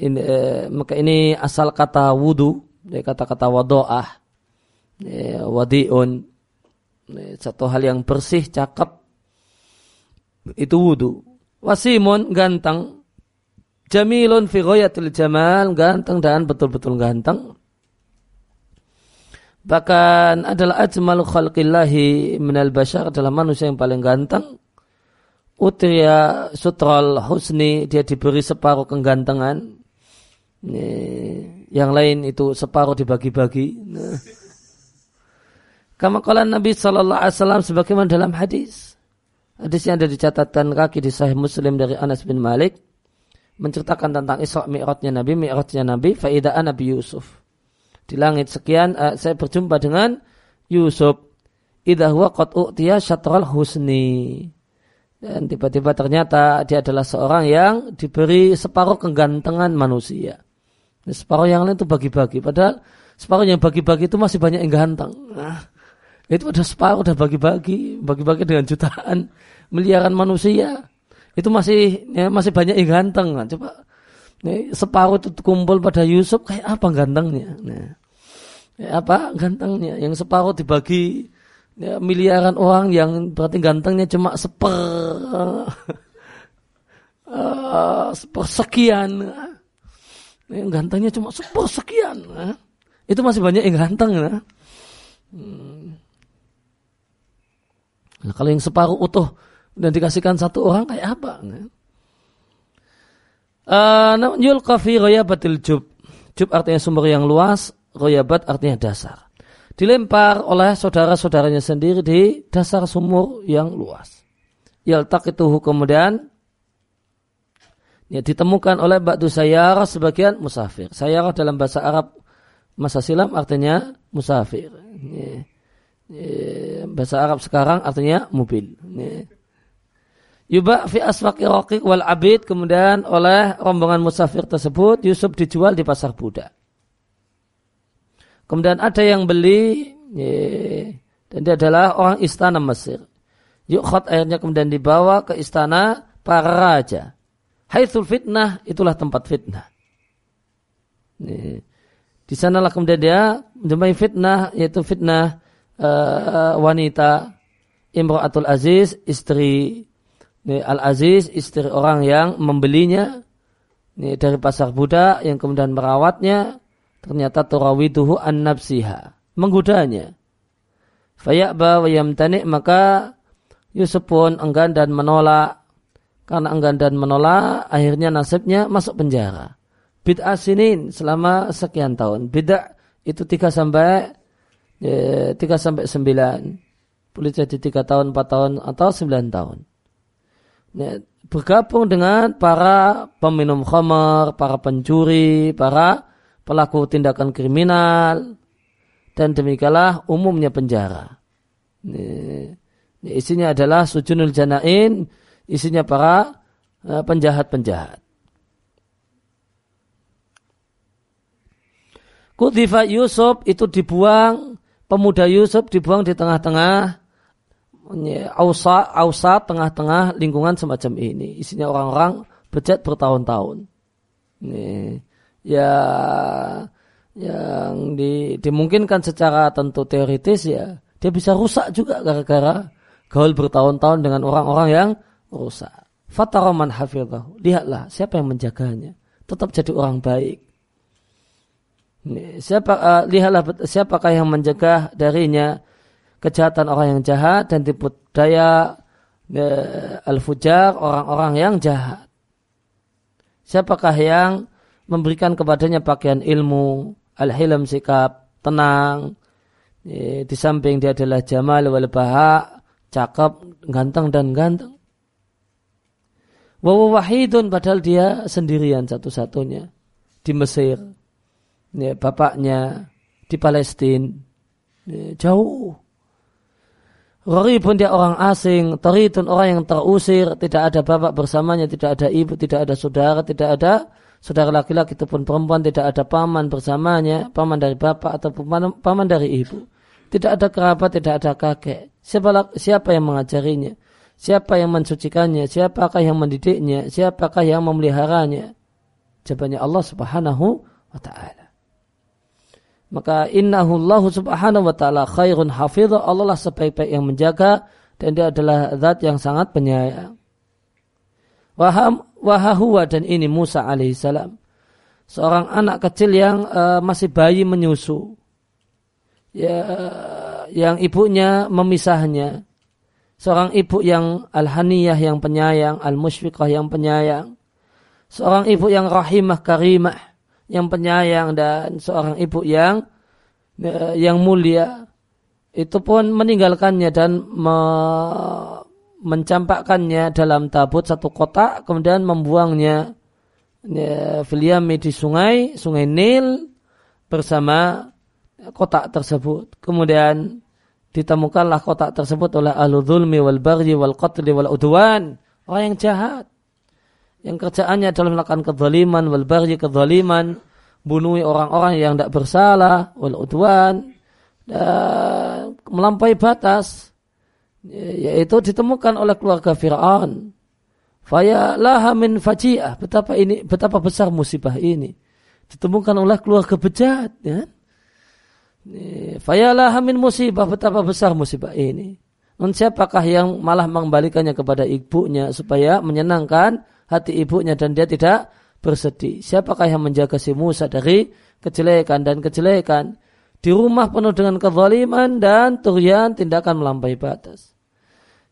Ini, eh, maka ini asal kata wudu, ya, kata-kata wadoah, ya, wadiun, ya, satu hal yang bersih, cakap, itu wudu. Wasimun ganteng, Jamilun fi ghayatil jamal, ganteng dan betul-betul ganteng. Bahkan adalah ajmalu khalqillahi minal bashar adalah manusia yang paling ganteng. Utriya sutral husni, dia diberi separuh kegantengan. Yang lain itu separuh dibagi-bagi. Nah. Kama kala Nabi Sallallahu Alaihi Wasallam sebagaimana dalam hadis. Hadis yang ada di catatan kaki di Sahih Muslim dari Anas bin Malik menceritakan tentang Isra Mi'rajnya Nabi, Mi'rajnya Nabi, faidaan Nabi Yusuf. Di langit sekian uh, saya berjumpa dengan Yusuf. Idza huwa qad u'tiya husni. Dan tiba-tiba ternyata dia adalah seorang yang diberi separuh kegantengan manusia. Nah, separuh yang lain itu bagi-bagi. Padahal separuh yang bagi-bagi itu masih banyak yang ganteng. Nah, itu ada separuh udah bagi-bagi, bagi-bagi dengan jutaan miliaran manusia itu masih ya, masih banyak yang ganteng. Nah, coba ini separuh itu kumpul pada Yusuf kayak apa gantengnya? Nah, ya, apa gantengnya? Yang separuh dibagi ya, miliaran orang yang berarti gantengnya cuma seper uh, sepersekian. Yang gantengnya cuma sepersekian. Nah, itu masih banyak yang ganteng. Nah. Hmm. Nah, kalau yang separuh utuh dan dikasihkan satu orang kayak apa? Uh, yulqa fi ghayabatil jub. Jub artinya sumber yang luas, ghayabat artinya dasar. Dilempar oleh saudara-saudaranya sendiri di dasar sumur yang luas. Yaltaqituhu kemudian ya, ditemukan oleh ba'du sayarah sebagian musafir. Sayarah dalam bahasa Arab masa silam artinya musafir. Ya, ya, bahasa Arab sekarang artinya mobil. Ya Yuba fi aswaqi raqiq wal abid kemudian oleh rombongan musafir tersebut Yusuf dijual di pasar budak. Kemudian ada yang beli dan dia adalah orang istana Mesir Yukhot akhirnya kemudian dibawa ke istana para raja. Haithul fitnah itulah tempat fitnah. Di sanalah kemudian dia menjumpai fitnah yaitu fitnah uh, wanita Imro'atul Aziz istri Al Aziz istri orang yang membelinya ini dari pasar budak yang kemudian merawatnya ternyata turawituhu an nafsiha menggodanya. Fayakba wa yamtani maka Yusuf pun enggan dan menolak. Karena enggan dan menolak akhirnya nasibnya masuk penjara. Bid'ah sinin selama sekian tahun. Bid'ah itu tiga sampai ya, tiga sampai sembilan. Boleh jadi tiga tahun empat tahun atau sembilan tahun bergabung dengan para peminum khamar para pencuri para pelaku tindakan kriminal dan demikianlah umumnya penjara. Ini, isinya adalah sujunul janain isinya para uh, penjahat-penjahat. Kutifa Yusuf itu dibuang, pemuda Yusuf dibuang di tengah-tengah ausa, ausa tengah-tengah lingkungan semacam ini. Isinya orang-orang bejat bertahun-tahun. Ini ya yang di, dimungkinkan secara tentu teoritis ya dia bisa rusak juga gara-gara gaul bertahun-tahun dengan orang-orang yang rusak. Fataroman hafidhahu. Lihatlah siapa yang menjaganya. Tetap jadi orang baik. Siapa uh, lihatlah siapakah yang menjaga darinya kejahatan orang yang jahat dan tipu daya uh, al-fujar orang-orang yang jahat. Siapakah yang memberikan kepadanya pakaian ilmu, al-hilm sikap tenang, e, di samping dia adalah jamal wal baha, cakep, ganteng dan ganteng. Wa wahidun padahal dia sendirian satu-satunya di Mesir ya, bapaknya di Palestina ya, jauh Rori pun dia orang asing, Toritun orang yang terusir, tidak ada bapak bersamanya, tidak ada ibu, tidak ada saudara, tidak ada saudara laki-laki ataupun perempuan, tidak ada paman bersamanya, paman dari bapak ataupun paman, paman dari ibu. Tidak ada kerabat, tidak ada kakek. Siapa, siapa yang mengajarinya? Siapa yang mensucikannya? Siapakah yang mendidiknya? Siapakah yang memeliharanya? Jawabannya Allah subhanahu wa ta'ala. Maka innahu Allah subhanahu wa ta'ala khairun hafidha. Allah lah sebaik-baik yang menjaga. Dan dia adalah zat yang sangat penyayang. Wahahuwa dan ini Musa alaihissalam. Seorang anak kecil yang uh, masih bayi menyusu. Ya, yang ibunya memisahnya. Seorang ibu yang al-haniyah yang penyayang, al-musyfiqah yang penyayang. Seorang ibu yang rahimah karimah yang penyayang dan seorang ibu yang eh, yang mulia itu pun meninggalkannya dan me, mencampakkannya dalam tabut satu kotak kemudian membuangnya ya, filiami di sungai sungai Nil bersama kotak tersebut. Kemudian ditemukanlah kotak tersebut oleh ahlu zulmi wal wal qatli wal udwan orang yang jahat yang kerjaannya adalah melakukan kezaliman wal baghi kezaliman bunuh orang-orang yang tidak bersalah wal udwan dan melampaui batas yaitu ditemukan oleh keluarga Firaun. Faya laha min faji'ah. Betapa ini betapa besar musibah ini. Ditemukan oleh keluarga bejat ya. Faya laha musibah betapa besar musibah ini. Non siapakah yang malah mengembalikannya kepada ibunya supaya menyenangkan hati ibunya dan dia tidak bersedih. Siapakah yang menjaga si Musa dari kejelekan dan kejelekan? Di rumah penuh dengan kezaliman dan turian tindakan melampaui batas.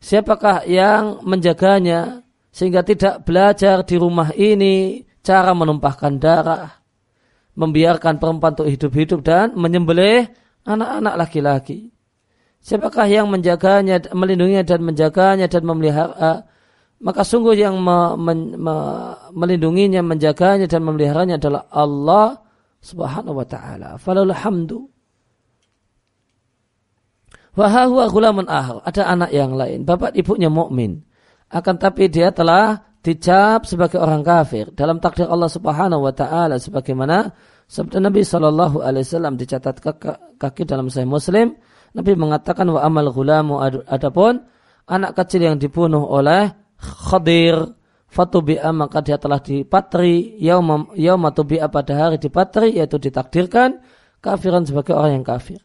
Siapakah yang menjaganya sehingga tidak belajar di rumah ini cara menumpahkan darah, membiarkan perempuan untuk hidup-hidup dan menyembelih anak-anak laki-laki. Siapakah yang menjaganya, melindunginya dan menjaganya dan memelihara maka sungguh yang me, me, me, melindunginya, menjaganya dan memeliharanya adalah Allah Subhanahu wa taala. Falul hamdu. Wa huwa ghulamun ahar. Ada anak yang lain, bapak ibunya mukmin. Akan tapi dia telah dicap sebagai orang kafir dalam takdir Allah Subhanahu wa taala sebagaimana sabda Nabi sallallahu alaihi wasallam dicatat kaki dalam Sahih Muslim Nabi mengatakan wa amal ghulamu adapun anak kecil yang dibunuh oleh Khadir fatubi'a maka dia telah dipatri yauma yauma tubi'a pada hari dipatri yaitu ditakdirkan kafiran sebagai orang yang kafir.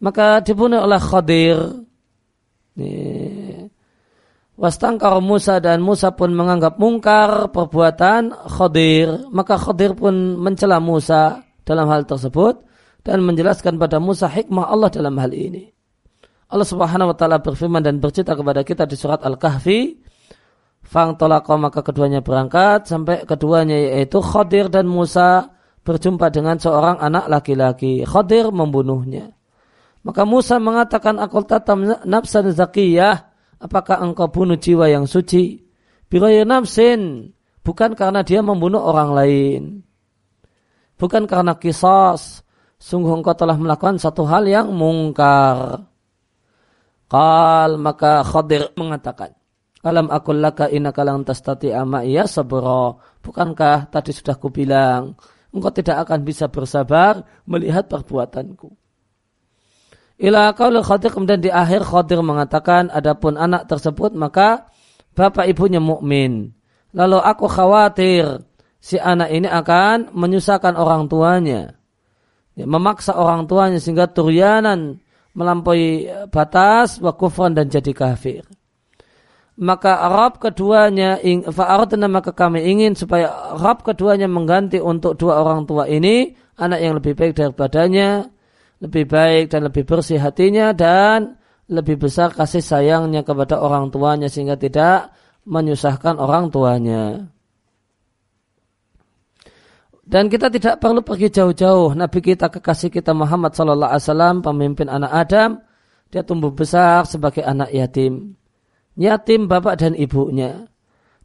Maka dibunuh oleh Khadir. Wastangkar Musa dan Musa pun menganggap mungkar perbuatan Khadir. Maka Khadir pun mencela Musa dalam hal tersebut dan menjelaskan pada Musa hikmah Allah dalam hal ini. Allah Subhanahu wa taala berfirman dan bercerita kepada kita di surat Al-Kahfi Fang tolako maka keduanya berangkat sampai keduanya yaitu Khadir dan Musa berjumpa dengan seorang anak laki-laki. Khadir membunuhnya. Maka Musa mengatakan akul tatam nafsan zakiyah. Apakah engkau bunuh jiwa yang suci? Biraya nafsin. Bukan karena dia membunuh orang lain. Bukan karena kisos. Sungguh engkau telah melakukan satu hal yang mungkar. Kal maka Khadir mengatakan. Alam akul laka innaka lang tastati ama iya sabra. Bukankah tadi sudah kubilang engkau tidak akan bisa bersabar melihat perbuatanku. Ila qaul Khadir kemudian di akhir Khadir mengatakan adapun anak tersebut maka bapak ibunya mukmin. Lalu aku khawatir si anak ini akan menyusahkan orang tuanya. Ya, memaksa orang tuanya sehingga turyanan melampaui batas wa kufran dan jadi kafir maka Arab keduanya fa'aradna maka kami ingin supaya Arab keduanya mengganti untuk dua orang tua ini anak yang lebih baik daripadanya lebih baik dan lebih bersih hatinya dan lebih besar kasih sayangnya kepada orang tuanya sehingga tidak menyusahkan orang tuanya. Dan kita tidak perlu pergi jauh-jauh. Nabi kita kekasih kita Muhammad Sallallahu Alaihi Wasallam, pemimpin anak Adam, dia tumbuh besar sebagai anak yatim yatim bapak dan ibunya.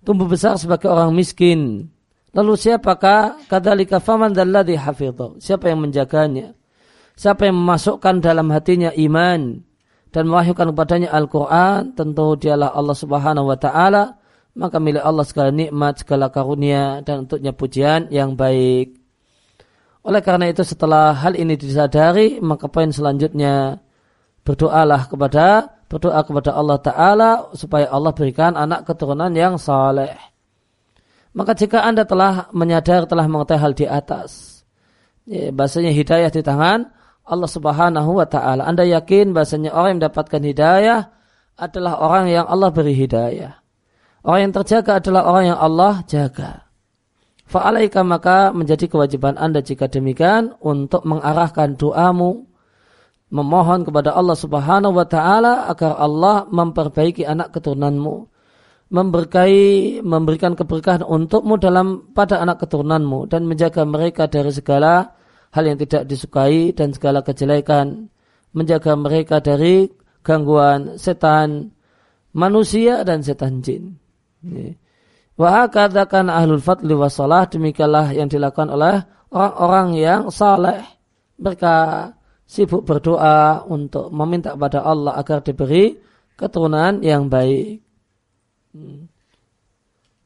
Tumbuh besar sebagai orang miskin. Lalu siapakah kadzalika faman dalladhi hafidhu? Siapa yang menjaganya? Siapa yang memasukkan dalam hatinya iman dan mewahyukan kepadanya Al-Qur'an? Tentu dialah Allah Subhanahu wa taala. Maka milik Allah segala nikmat, segala karunia dan untuknya pujian yang baik. Oleh karena itu setelah hal ini disadari, maka poin selanjutnya berdoalah kepada berdoa kepada Allah Ta'ala supaya Allah berikan anak keturunan yang saleh. Maka jika Anda telah menyadari, telah mengetahui hal di atas, ya, bahasanya hidayah di tangan Allah Subhanahu wa Ta'ala. Anda yakin bahasanya orang yang mendapatkan hidayah adalah orang yang Allah beri hidayah. Orang yang terjaga adalah orang yang Allah jaga. Fa'alaika maka menjadi kewajiban Anda jika demikian untuk mengarahkan doamu memohon kepada Allah Subhanahu wa taala agar Allah memperbaiki anak keturunanmu memberkahi memberikan keberkahan untukmu dalam pada anak keturunanmu dan menjaga mereka dari segala hal yang tidak disukai dan segala kejelekan menjaga mereka dari gangguan setan manusia dan setan jin. Wa katakan ahlul fadli wasalah demikianlah yang dilakukan oleh orang-orang yang saleh. Mereka sibuk berdoa untuk meminta kepada Allah agar diberi keturunan yang baik. Hmm.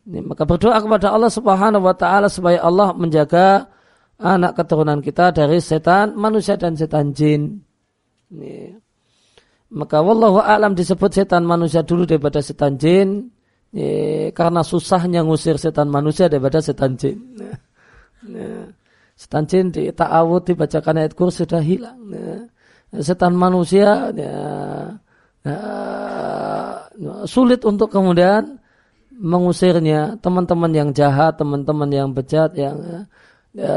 Ini, maka berdoa kepada Allah Subhanahu wa taala supaya Allah menjaga anak keturunan kita dari setan manusia dan setan jin. Ini. Maka wallahu alam disebut setan manusia dulu daripada setan jin. Ini, karena susahnya ngusir setan manusia daripada setan jin. Nah. Nah. Setan jin di ta'awud dibacakan ayat kursi sudah hilang. Ya. Setan manusia ya, ya, sulit untuk kemudian mengusirnya. Teman-teman yang jahat, teman-teman yang bejat, yang ya, ya,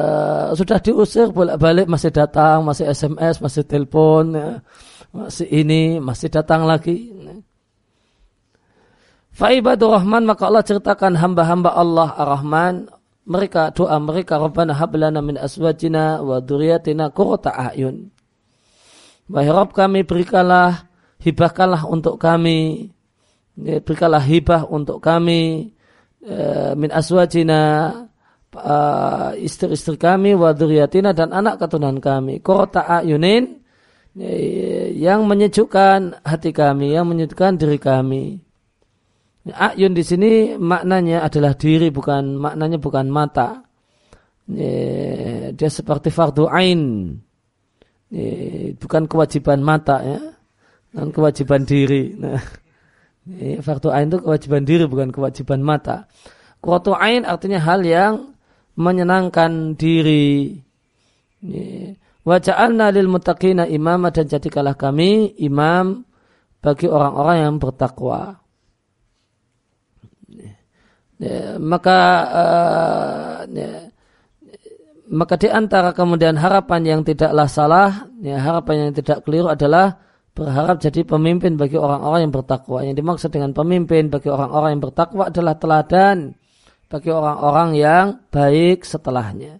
sudah diusir bolak-balik masih datang, masih SMS, masih telepon, ya, masih ini, masih datang lagi. Faibadur Rahman maka Allah ceritakan hamba-hamba Allah Ar-Rahman mereka doa mereka Rabbana hablana min aswajina wa dzurriyyatina qurrata a'yun. Wahai Rabb kami berikanlah hibahkanlah untuk kami ya, berikanlah hibah untuk kami e, min aswajina uh, istri-istri kami wa dzurriyyatina dan anak keturunan kami qurrata a'yunin ya, yang menyejukkan hati kami yang menyejukkan diri kami Ayun di sini maknanya adalah diri bukan maknanya bukan mata. Dia seperti fardu ain. Bukan kewajiban mata ya. dan kewajiban diri. Nah, fardu ain itu kewajiban diri bukan kewajiban mata. Qurratu ain artinya hal yang menyenangkan diri. Wa ja'alna lil muttaqina imama dan jadikanlah kami imam bagi orang-orang yang bertakwa. Ya, maka uh, ya, maka di antara kemudian harapan yang tidaklah salah, ya, harapan yang tidak keliru adalah berharap jadi pemimpin bagi orang-orang yang bertakwa. Yang dimaksud dengan pemimpin bagi orang-orang yang bertakwa adalah teladan bagi orang-orang yang baik setelahnya.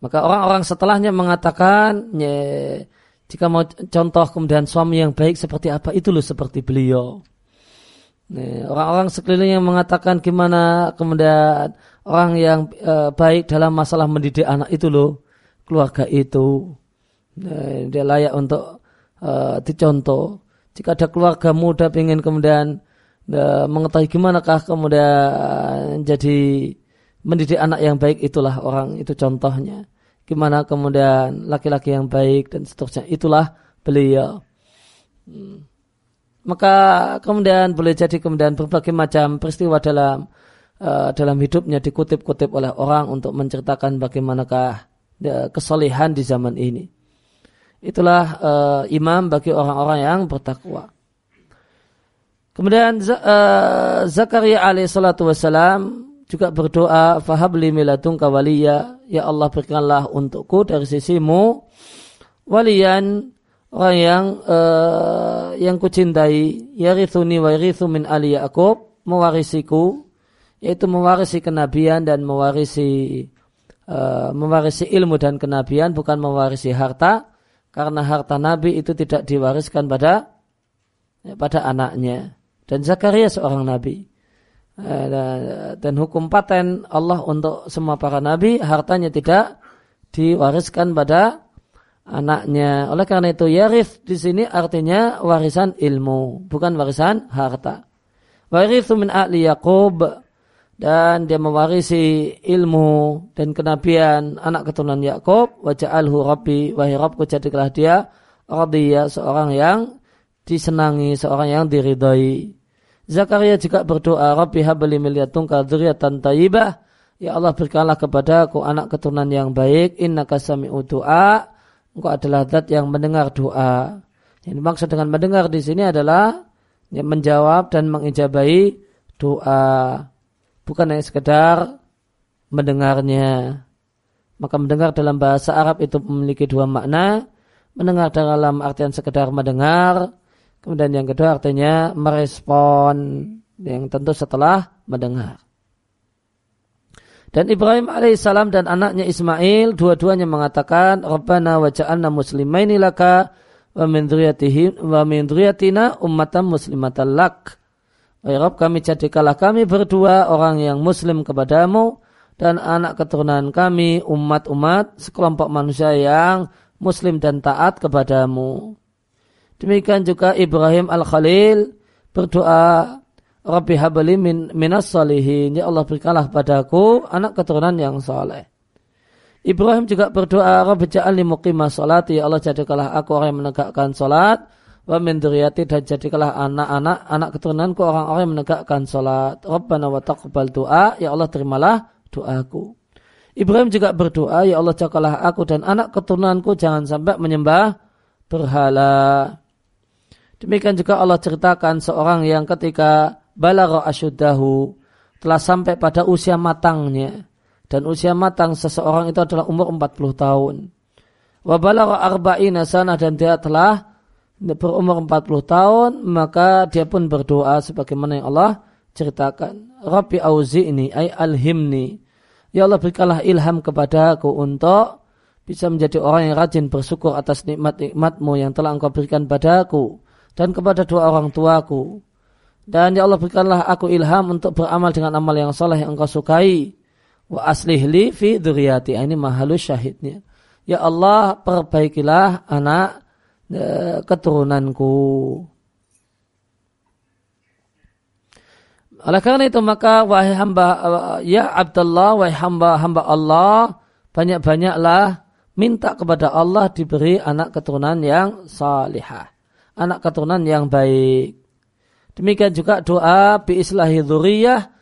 Maka orang-orang setelahnya mengatakan, jika mau contoh kemudian suami yang baik seperti apa, itu loh seperti beliau. Orang-orang sekeliling yang mengatakan gimana kemudian orang yang e, baik dalam masalah mendidik anak itu loh, keluarga itu. dia layak untuk e, dicontoh. Jika ada keluarga muda ingin kemudian mengetahui gimana kah kemudian jadi mendidik anak yang baik itulah orang itu contohnya. Gimana kemudian laki-laki yang baik dan seterusnya itulah beliau. Hmm. Maka kemudian boleh jadi kemudian berbagai macam peristiwa dalam uh, dalam hidupnya dikutip-kutip oleh orang untuk menceritakan bagaimanakah uh, kesolehan di zaman ini. Itulah uh, imam bagi orang-orang yang bertakwa. Kemudian uh, Zakaria alaihissalatu wassalam juga berdoa fahabli miladun kawaliya ya Allah berikanlah untukku dari sisimu walian orang yang uh, yang kucintai yarithuni wa yarithu min ali Yaqub mewarisiku yaitu mewarisi kenabian dan mewarisi uh, mewarisi ilmu dan kenabian bukan mewarisi harta karena harta nabi itu tidak diwariskan pada ya, pada anaknya dan Zakaria seorang nabi. Eh, dan hukum paten Allah untuk semua para nabi hartanya tidak diwariskan pada anaknya. Oleh karena itu yarif di sini artinya warisan ilmu, bukan warisan harta. Warithu min ahli Yaqub dan dia mewarisi ilmu dan kenabian anak keturunan Yakub waja'alhu rabbi wahai Rabbku jadikanlah dia radiyah seorang yang disenangi seorang yang diridhai Zakaria juga berdoa, Rabbi habli milyatunka dzurriatan thayyibah. Ya Allah berikanlah kepada aku anak keturunan yang baik. Inna kasami doa. Engkau adalah zat yang mendengar doa. Yang dimaksud dengan mendengar di sini adalah yang menjawab dan mengijabahi doa. Bukan hanya sekedar mendengarnya. Maka mendengar dalam bahasa Arab itu memiliki dua makna. Mendengar dalam artian sekedar mendengar Kemudian yang kedua artinya merespon yang tentu setelah mendengar. Dan Ibrahim alaihissalam dan anaknya Ismail dua-duanya mengatakan Rabbana wa ja'alna muslimaini laka wa min wa min ummatan muslimatan lak. Rabb kami jadikanlah kami berdua orang yang muslim kepadamu dan anak keturunan kami umat-umat sekelompok manusia yang muslim dan taat kepadamu. Demikian juga Ibrahim Al-Khalil berdoa Rabbi habali min, minas salihin. Ya Allah berikanlah padaku anak keturunan yang soleh. Ibrahim juga berdoa Rabbi ja'alni muqimah salat. Ya Allah jadikanlah aku orang yang menegakkan salat. Wa min dan jadikanlah anak-anak anak keturunanku orang-orang yang menegakkan salat. Rabbana wa taqbal doa. Ya Allah terimalah doaku. Ibrahim juga berdoa, Ya Allah jagalah aku dan anak keturunanku jangan sampai menyembah berhala. Demikian juga Allah ceritakan seorang yang ketika balagha asyuddahu telah sampai pada usia matangnya dan usia matang seseorang itu adalah umur 40 tahun. Wa balagha arba'ina sanah dan dia telah berumur 40 tahun maka dia pun berdoa sebagaimana yang Allah ceritakan. Rabbi auzi'ni ay alhimni. Ya Allah berikanlah ilham kepadaku untuk bisa menjadi orang yang rajin bersyukur atas nikmat-nikmatmu yang telah engkau berikan padaku dan kepada dua orang tuaku. Dan ya Allah berikanlah aku ilham untuk beramal dengan amal yang soleh yang engkau sukai. Wa aslih li fi duriyati. Ini mahalus syahidnya. Ya Allah perbaikilah anak e, keturunanku. Oleh karena itu maka wahai hamba ya Abdullah wahai hamba hamba Allah banyak-banyaklah minta kepada Allah diberi anak keturunan yang salihah. Anak keturunan yang baik. Demikian juga doa bi islahi dzurriyyah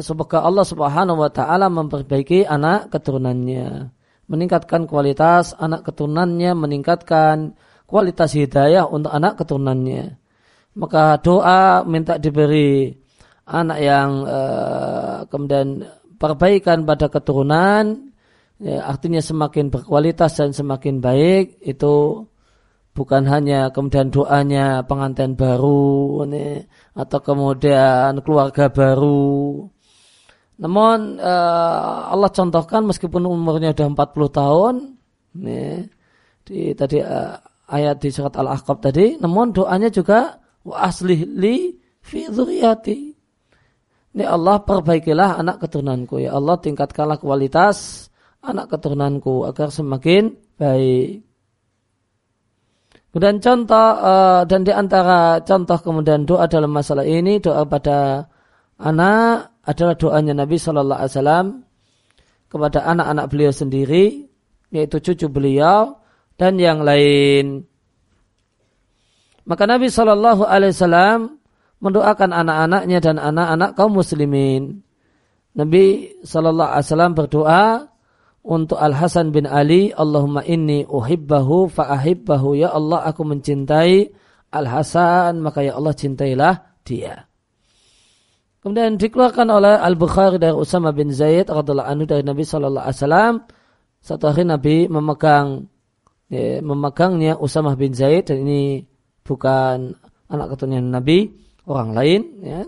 semoga Allah Subhanahu wa taala memperbaiki anak keturunannya, meningkatkan kualitas anak keturunannya, meningkatkan kualitas hidayah untuk anak keturunannya. Maka doa minta diberi anak yang uh, kemudian perbaikan pada keturunan ya, artinya semakin berkualitas dan semakin baik itu bukan hanya kemudian doanya pengantin baru ini, atau kemudian keluarga baru namun uh, Allah contohkan meskipun umurnya sudah 40 tahun ini, di tadi uh, ayat di surat Al-Ahqaf tadi, namun doanya juga wa aslih li fi dzurriyyati. Ini Allah perbaikilah anak keturunanku ya Allah tingkatkanlah kualitas anak keturunanku agar semakin baik. Kemudian contoh uh, dan di antara contoh kemudian doa dalam masalah ini doa pada anak adalah doanya Nabi Shallallahu Alaihi Wasallam kepada anak-anak beliau sendiri yaitu cucu beliau dan yang lain. Maka Nabi Shallallahu Alaihi Wasallam mendoakan anak-anaknya dan anak-anak kaum muslimin. Nabi Shallallahu Alaihi Wasallam berdoa untuk Al Hasan bin Ali, Allahumma inni uhibbahu fa'ahibbahu ya Allah aku mencintai Al Hasan maka ya Allah cintailah dia. Kemudian dikeluarkan oleh Al Bukhari dari Usama bin Zaid radhiallahu anhu dari Nabi Shallallahu Alaihi Wasallam. Satu hari Nabi memegang ya, memegangnya Usamah bin Zaid dan ini bukan anak keturunan Nabi, orang lain. Ya.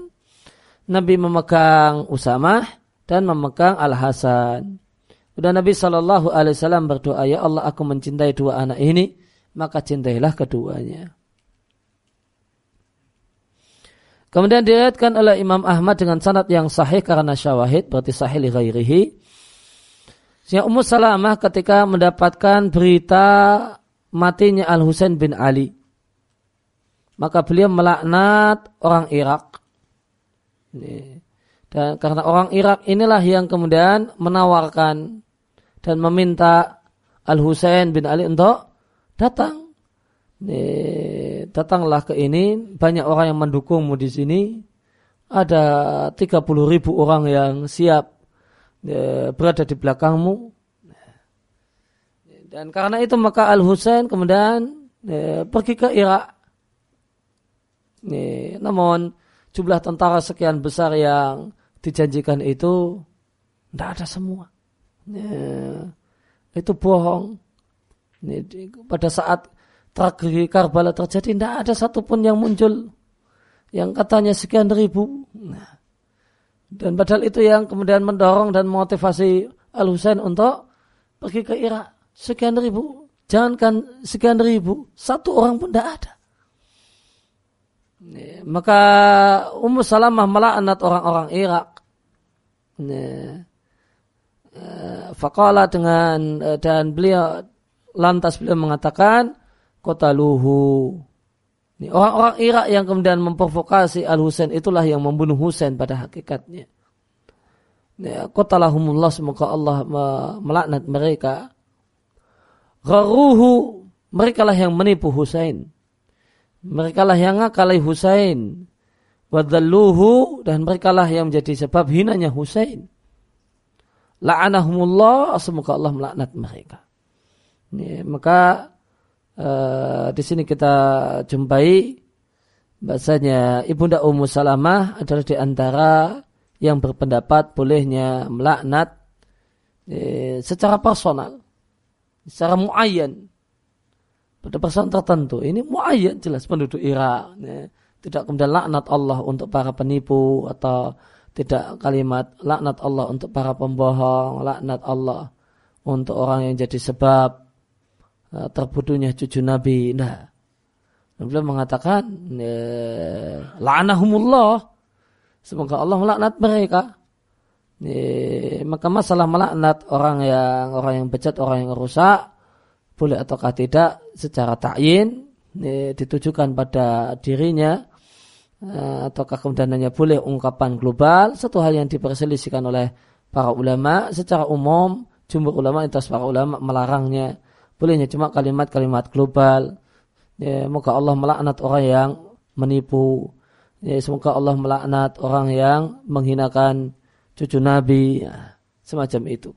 Nabi memegang Usamah dan memegang Al Hasan. Dan Nabi Shallallahu Alaihi Wasallam berdoa, ya Allah aku mencintai dua anak ini, maka cintailah keduanya. Kemudian diriwayatkan oleh Imam Ahmad dengan sanad yang sahih karena syawahid, berarti sahih li ghairihi. Sehingga Ummu Salamah ketika mendapatkan berita matinya Al Husain bin Ali, maka beliau melaknat orang Irak. Dan karena orang Irak inilah yang kemudian menawarkan dan meminta Al Husain bin Ali untuk datang. datanglah ke ini banyak orang yang mendukungmu di sini. Ada 30 ribu orang yang siap ya, berada di belakangmu. Dan karena itu maka Al Husain kemudian ya, pergi ke Irak. Namun jumlah tentara sekian besar yang dijanjikan itu tidak ada semua. Ya, itu bohong. Pada saat tragedi Karbala terjadi tidak ada satupun yang muncul yang katanya sekian ribu. Nah, dan padahal itu yang kemudian mendorong dan motivasi Al Husain untuk pergi ke Irak. Sekian ribu, jangankan sekian ribu, satu orang pun tidak ada. Maka Ummu Salamah melaknat orang-orang Irak. Fakallah dengan eh, dan beliau lantas beliau mengatakan kota luhu. Orang-orang Irak yang kemudian memprovokasi Al Husain itulah yang membunuh Husain pada hakikatnya. Ya, lahumullah semoga Allah melaknat mereka. Gharuhu mereka lah yang menipu Husain. Mereka lah yang ngakalai Husain. Wadalluhu dan mereka lah yang menjadi sebab hinanya Husain. La'anahumullah semoga Allah melaknat mereka. Ya, maka Eh, di sini kita jumpai bahasanya ibunda Ummu Salamah adalah di antara yang berpendapat bolehnya melaknat eh, secara personal, secara muayyan pada persoalan tertentu. Ini muayyan jelas penduduk Irak. Ya. Tidak kemudian laknat Allah untuk para penipu atau tidak kalimat laknat Allah untuk para pembohong, laknat Allah untuk orang yang jadi sebab Eh, terbunuhnya cucu Nabi. Nah, beliau mengatakan, la'anahumullah. Semoga Allah melaknat mereka. E, maka masalah melaknat orang yang orang yang bejat, orang yang rusak, boleh ataukah tidak secara takyin e, ditujukan pada dirinya ataukah kemudian hanya boleh ungkapan global satu hal yang diperselisihkan oleh para ulama secara umum jumhur ulama itu para ulama melarangnya. Bolehnya cuma kalimat-kalimat global. Ya, semoga Allah melaknat orang yang menipu. Ya, semoga Allah melaknat orang yang menghinakan cucu Nabi. Ya, semacam itu.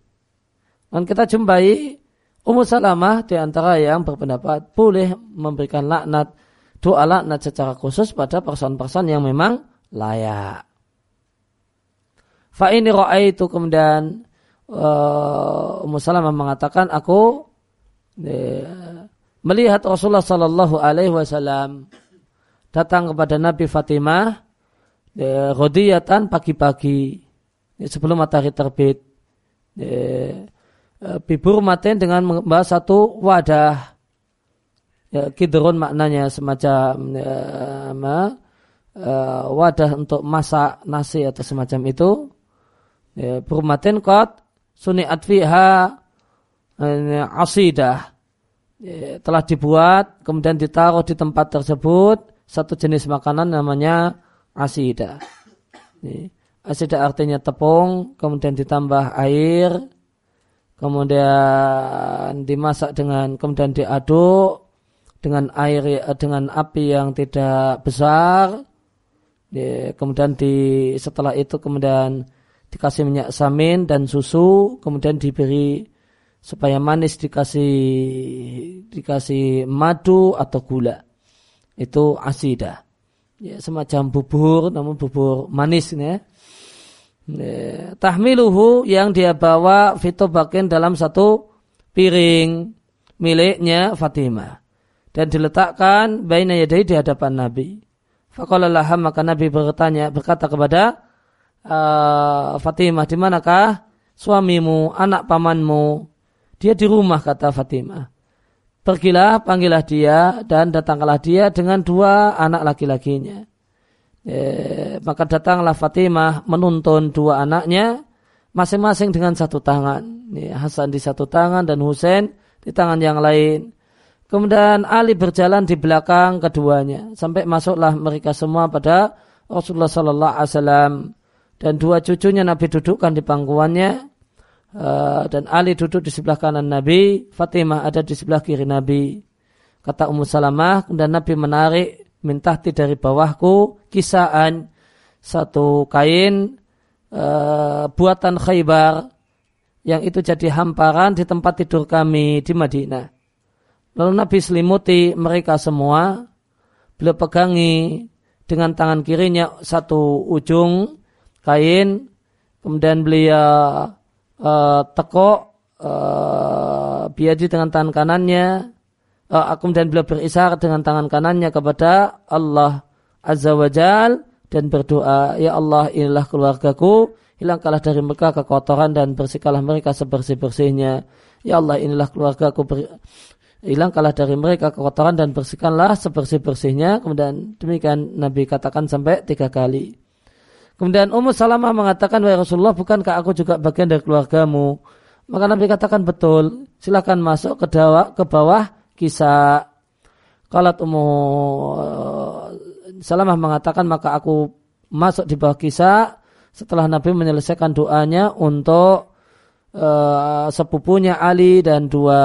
Dan kita jumpai Ummu Salamah di antara yang berpendapat boleh memberikan laknat doa laknat secara khusus pada person-person yang memang layak. Fa ini itu kemudian uh, Ummu Salamah mengatakan aku uh, melihat Rasulullah Sallallahu Alaihi Wasallam datang kepada Nabi Fatimah uh, rodiyatan pagi-pagi sebelum matahari terbit. Eh, bibur maten dengan membahas satu wadah ya, kidrun maknanya semacam ya, uh, wadah untuk masak nasi atau semacam itu. Ya, burmatin kot suni fiha uh, asidah. Ya, telah dibuat kemudian ditaruh di tempat tersebut satu jenis makanan namanya asidah. Ya, asidah artinya tepung kemudian ditambah air kemudian dimasak dengan kemudian diaduk dengan air dengan api yang tidak besar. Kemudian di setelah itu kemudian dikasih minyak samin dan susu kemudian diberi supaya manis dikasih dikasih madu atau gula. Itu asidah ya semacam bubur namun bubur manis ya tahmiluhu yang dia bawa fitobakin dalam satu piring miliknya Fatimah dan diletakkan baina yadai di hadapan Nabi. Faqala maka Nabi bertanya berkata kepada uh, Fatimah di manakah suamimu, anak pamanmu? Dia di rumah kata Fatimah. Pergilah, panggillah dia dan datanglah dia dengan dua anak laki-lakinya. Eh, maka datanglah Fatimah menuntun dua anaknya masing-masing dengan satu tangan. Hasan di satu tangan dan Husain di tangan yang lain. Kemudian Ali berjalan di belakang keduanya sampai masuklah mereka semua pada Rasulullah Sallallahu Alaihi Wasallam dan dua cucunya Nabi dudukkan di pangkuannya uh, dan Ali duduk di sebelah kanan Nabi, Fatimah ada di sebelah kiri Nabi. Kata Ummu Salamah, dan Nabi menarik mintahti dari bawahku kisaan satu kain e, buatan Khaybar yang itu jadi hamparan di tempat tidur kami di Madinah. Lalu Nabi selimuti mereka semua, beliau pegangi dengan tangan kirinya satu ujung kain, kemudian beliau e, tekuk e, biadi dengan tangan kanannya, uh, kemudian beliau berisyarat dengan tangan kanannya kepada Allah Azza wa Jal dan berdoa, Ya Allah inilah keluargaku, hilangkanlah dari mereka kekotoran dan bersihkanlah mereka sebersih-bersihnya. Ya Allah inilah keluargaku. Hilangkanlah dari mereka kekotoran dan bersihkanlah sebersih-bersihnya. Kemudian demikian Nabi katakan sampai tiga kali. Kemudian Ummu Salamah mengatakan, Wahai Rasulullah, bukankah aku juga bagian dari keluargamu? Maka Nabi katakan betul, silakan masuk ke, dawa, ke bawah kisah Kalat Ummu eh, Salamah mengatakan maka aku masuk di bawah kisah setelah Nabi menyelesaikan doanya untuk uh, sepupunya Ali dan dua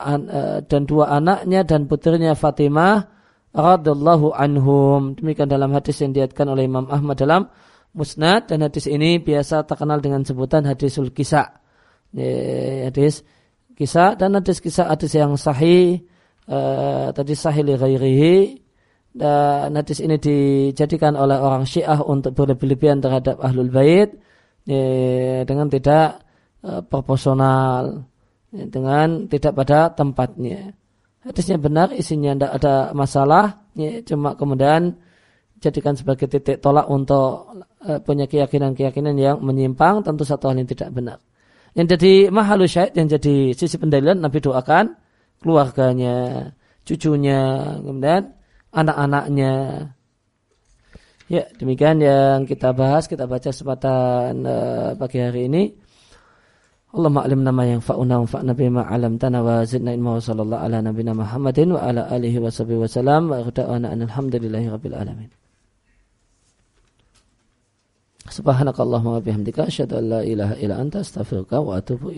uh, dan dua anaknya dan putrinya Fatimah radhiyallahu anhum. Demikian dalam hadis yang diatkan oleh Imam Ahmad dalam Musnad dan hadis ini biasa terkenal dengan sebutan hadisul kisah. hadis kisah dan hadis kisah hadis yang sahih uh, tadi sahih li ghairihi dan hadis ini dijadikan oleh orang Syiah untuk berlebihan terhadap ahlul bait dengan tidak uh, proporsional ya, dengan tidak pada tempatnya. Hadisnya benar, isinya tidak ada masalah, ya, cuma kemudian jadikan sebagai titik tolak untuk uh, punya keyakinan-keyakinan yang menyimpang, tentu satu hal yang tidak benar. Yang jadi mahalu syahid, yang jadi sisi pendalilan Nabi doakan keluarganya, cucunya, kemudian anak-anaknya. Ya, demikian yang kita bahas, kita baca kesempatan uh, pagi hari ini. Allah ma'alim nama yang fa'una wa fa'na bima alam tana wa zidna ilma wa sallallahu ala nabina wa ala alihi wa sahbihi wa salam wa ikhda'ana alhamdulillahi rabbil. Subhanakallahumma bihamdika asyhadu ilaha illa anta astaghfiruka wa atubu.